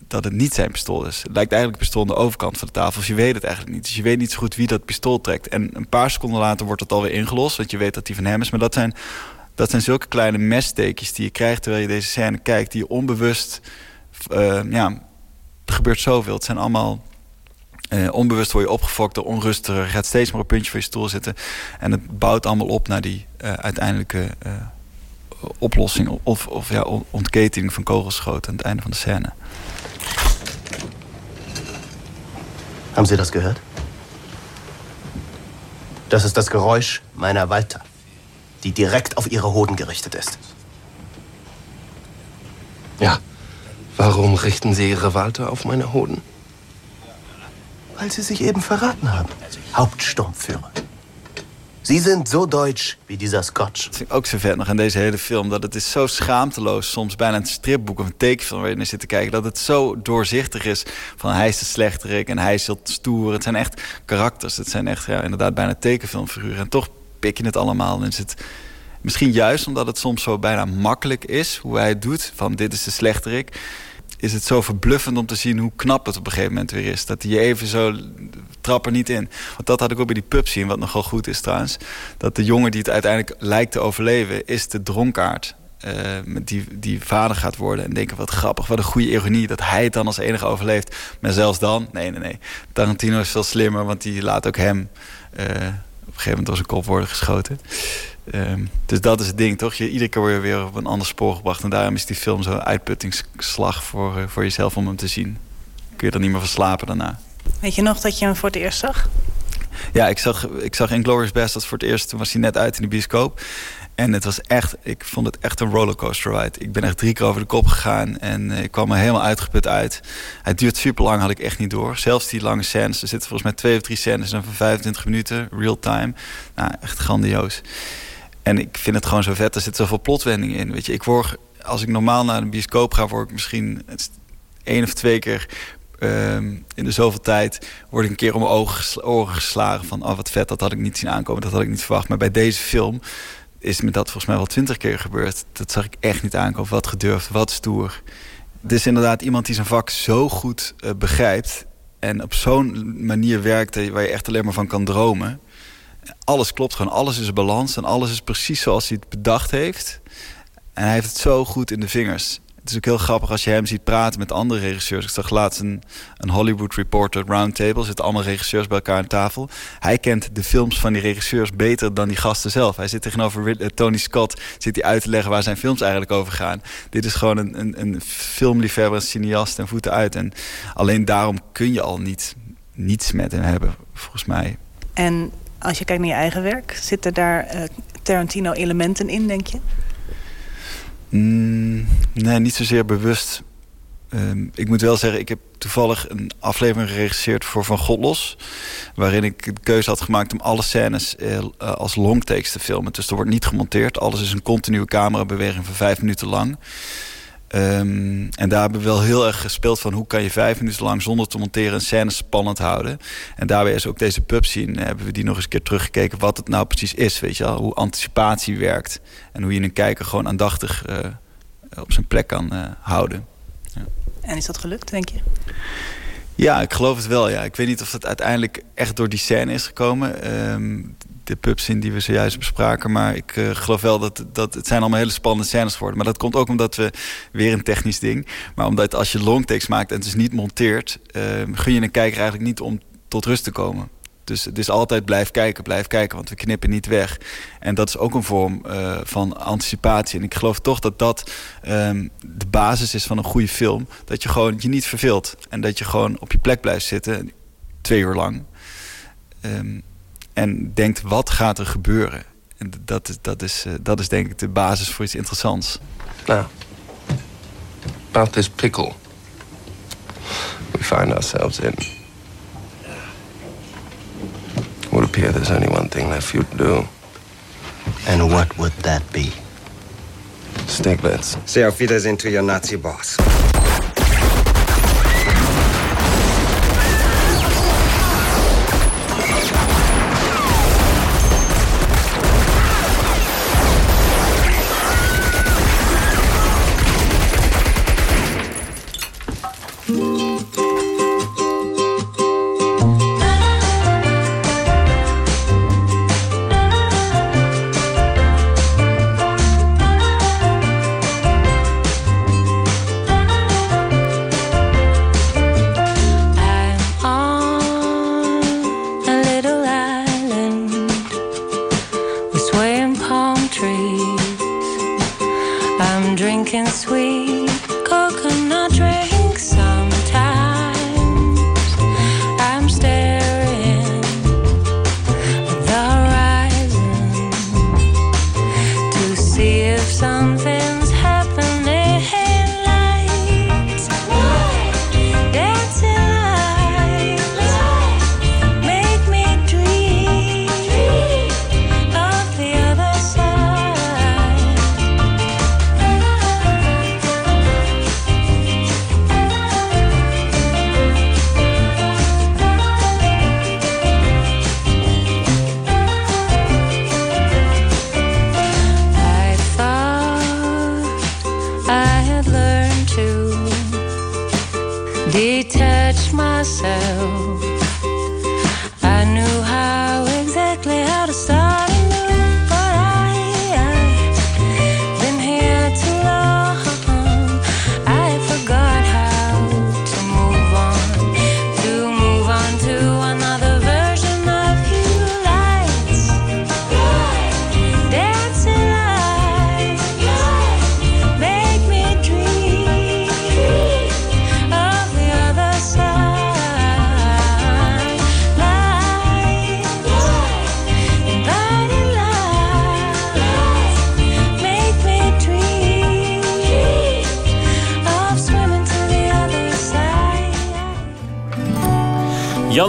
dat het niet zijn pistool is. Het lijkt eigenlijk een pistool aan de overkant van de tafel. Of je weet het eigenlijk niet. Dus je weet niet zo goed wie dat pistool trekt. En een paar seconden later wordt het alweer ingelost, want je weet dat die van hem is. Maar dat zijn, dat zijn zulke kleine messteekjes die je krijgt terwijl je deze scène kijkt, die je onbewust, eh, ja, er gebeurt zoveel. Het zijn allemaal eh, onbewust word je opgefokt onrustiger. Je gaat steeds maar op een puntje van je stoel zitten. En het bouwt allemaal op naar die uiteindelijke oplossing... of, of ja, on- ontketening van kogelschoten aan het einde van de scène. Haben Sie das gehört? Das ist das Geräusch meiner Walter, die direkt auf Ihre Hoden gerichtet ist. Ja. Warum richten Sie Ihre Walter auf meine Hoden? Weil Sie sich eben verraten haben. Hauptsturmführer. Sie sind so deutsch wie dieser Scotch. Dat vind ook zo vet nog aan deze hele film. Dat het is zo schaamteloos, soms bijna een stripboek of een tekenfilm waar je naar zit te kijken. Dat het zo doorzichtig is van hij is de slechterik en hij is heel stoer. Het zijn echt karakters. Het zijn echt ja, inderdaad bijna tekenfilmfiguren. En toch pik je het allemaal. En is het misschien juist omdat het soms zo bijna makkelijk is hoe hij het doet. Van dit is de slechterik. Is het zo verbluffend om te zien hoe knap het op een gegeven moment weer is. Dat hij je even zo trap er niet in. Want dat had ik ook bij die pub zien, wat nogal goed is trouwens. Dat de jongen die het uiteindelijk lijkt te overleven, is de dronkaard. met die, die vader gaat worden. En denken, wat grappig, wat een goede ironie... dat hij het dan als enige overleeft. Maar zelfs dan, nee, nee, nee. Tarantino is veel slimmer, want die laat ook hem... eh, op een gegeven moment door zijn kop worden geschoten. Ehm, dus dat is het ding, toch? Je, iedere keer word je weer op een ander spoor gebracht. En daarom is die film zo'n uitputtingsslag voor, eh, voor jezelf om hem te zien. Kun je er niet meer van slapen daarna. Weet je nog dat je hem voor het eerst zag? Ja, ik zag, ik zag Inglourious Basterds voor het eerst. Toen was hij net uit in de bioscoop. En het was echt, ik vond het echt een rollercoaster ride. Ik ben echt drie keer over de kop gegaan en eh, ik kwam er helemaal uitgeput uit. Het duurt super lang, had ik echt niet door. Zelfs die lange scènes, er zitten volgens mij twee of drie scènes van 25 minuten, real time. Nou, echt grandioos. En ik vind het gewoon zo vet, er zit zoveel plotwendingen in. Weet je, ik word, als ik normaal naar een bioscoop ga, word ik misschien één of twee keer ehm, in de zoveel tijd word ik een keer om mijn ogen, oren geslagen van oh wat vet, dat had ik niet zien aankomen, dat had ik niet verwacht. Maar bij deze film is me dat volgens mij wel twintig keer gebeurd. Dat zag ik echt niet aankomen. Wat gedurfd, wat stoer. Het is inderdaad iemand die zijn vak zo goed eh, begrijpt en op zo'n manier werkt waar je echt alleen maar van kan dromen. Alles klopt gewoon, alles is balans en alles is precies zoals hij het bedacht heeft. En hij heeft het zo goed in de vingers. Het is ook heel grappig als je hem ziet praten met andere regisseurs. Ik zag laatst een, een Hollywood Reporter Roundtable. zitten allemaal regisseurs bij elkaar aan tafel. Hij kent de films van die regisseurs beter dan die gasten zelf. Hij zit tegenover eh, Tony Scott. Zit hij uit te leggen waar zijn films eigenlijk over gaan. Dit is gewoon een, een, een filmliefhebber, een cineast en voeten uit. En alleen daarom kun je al niet niets met hem hebben, volgens mij. En als je kijkt naar je eigen werk, zitten daar eh, Tarantino-elementen in, denk je? Mm, nee, niet zozeer bewust. Ehm, ik moet wel zeggen, ik heb toevallig een aflevering geregisseerd voor Van God Los. Waarin ik de keuze had gemaakt om alle scènes eh, als longtakes te filmen. Dus er wordt niet gemonteerd. Alles is een continue camerabeweging van vijf minuten lang. Ehm, en daar hebben we wel heel erg gespeeld van hoe kan je vijf minuten lang zonder te monteren een scène spannend houden. En daarbij is ook deze pub zien, hebben we die nog eens een keer teruggekeken wat het nou precies is. Weet je wel? Hoe anticipatie werkt. En hoe je een kijker gewoon aandachtig eh, op zijn plek kan eh, houden. En is dat gelukt, denk je? Ja, ik geloof het wel. Ja. Ik weet niet of het uiteindelijk echt door die scène is gekomen. Ehm, de pubzin die we zojuist bespraken. Maar ik uh, geloof wel dat, dat het zijn allemaal hele spannende scènes geworden. Maar dat komt ook omdat we weer een technisch ding. Maar omdat als je longtakes maakt en het is niet monteert, uh, gun je een kijker eigenlijk niet om tot rust te komen. Dus het is altijd blijf kijken, blijf kijken, want we knippen niet weg. En dat is ook een vorm uh, van anticipatie. En ik geloof toch dat dat um, de basis is van een goede film. Dat je gewoon je niet verveelt. En dat je gewoon op je plek blijft zitten, twee uur lang. Um, en denkt, wat gaat er gebeuren? En dat, is, dat, is, uh, dat is denk ik de basis voor iets interessants. Now, about this pickle we find ourselves in. Would appear there's only one thing left for you to do. And what would that be? Stiglitz. Say auf Wiedersehen to your Nazi boss.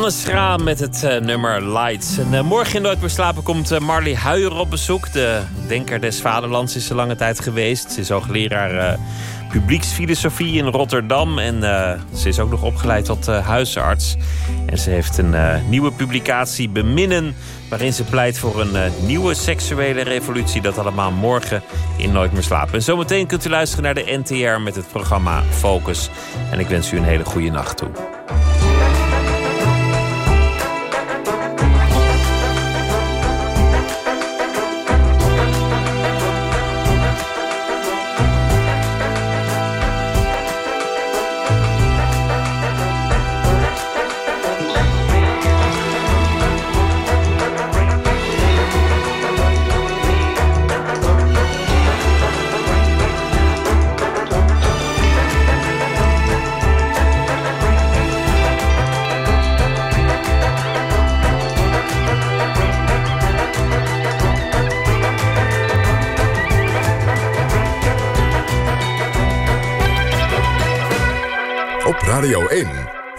Janne Schra met het uh, nummer Lights. En, uh, morgen in Nooit meer slapen komt uh, Marley Huijer op bezoek. De denker des vaderlands is ze lange tijd geweest. Ze is hoogleraar publieksfilosofie in Rotterdam. En ze is ook nog opgeleid tot huisarts. En ze heeft een nieuwe publicatie Beminnen... waarin ze pleit voor een nieuwe seksuele revolutie. Dat allemaal morgen in Nooit meer slapen. En zometeen kunt u luisteren naar de NTR met het programma Focus. En ik wens u een hele goede nacht toe.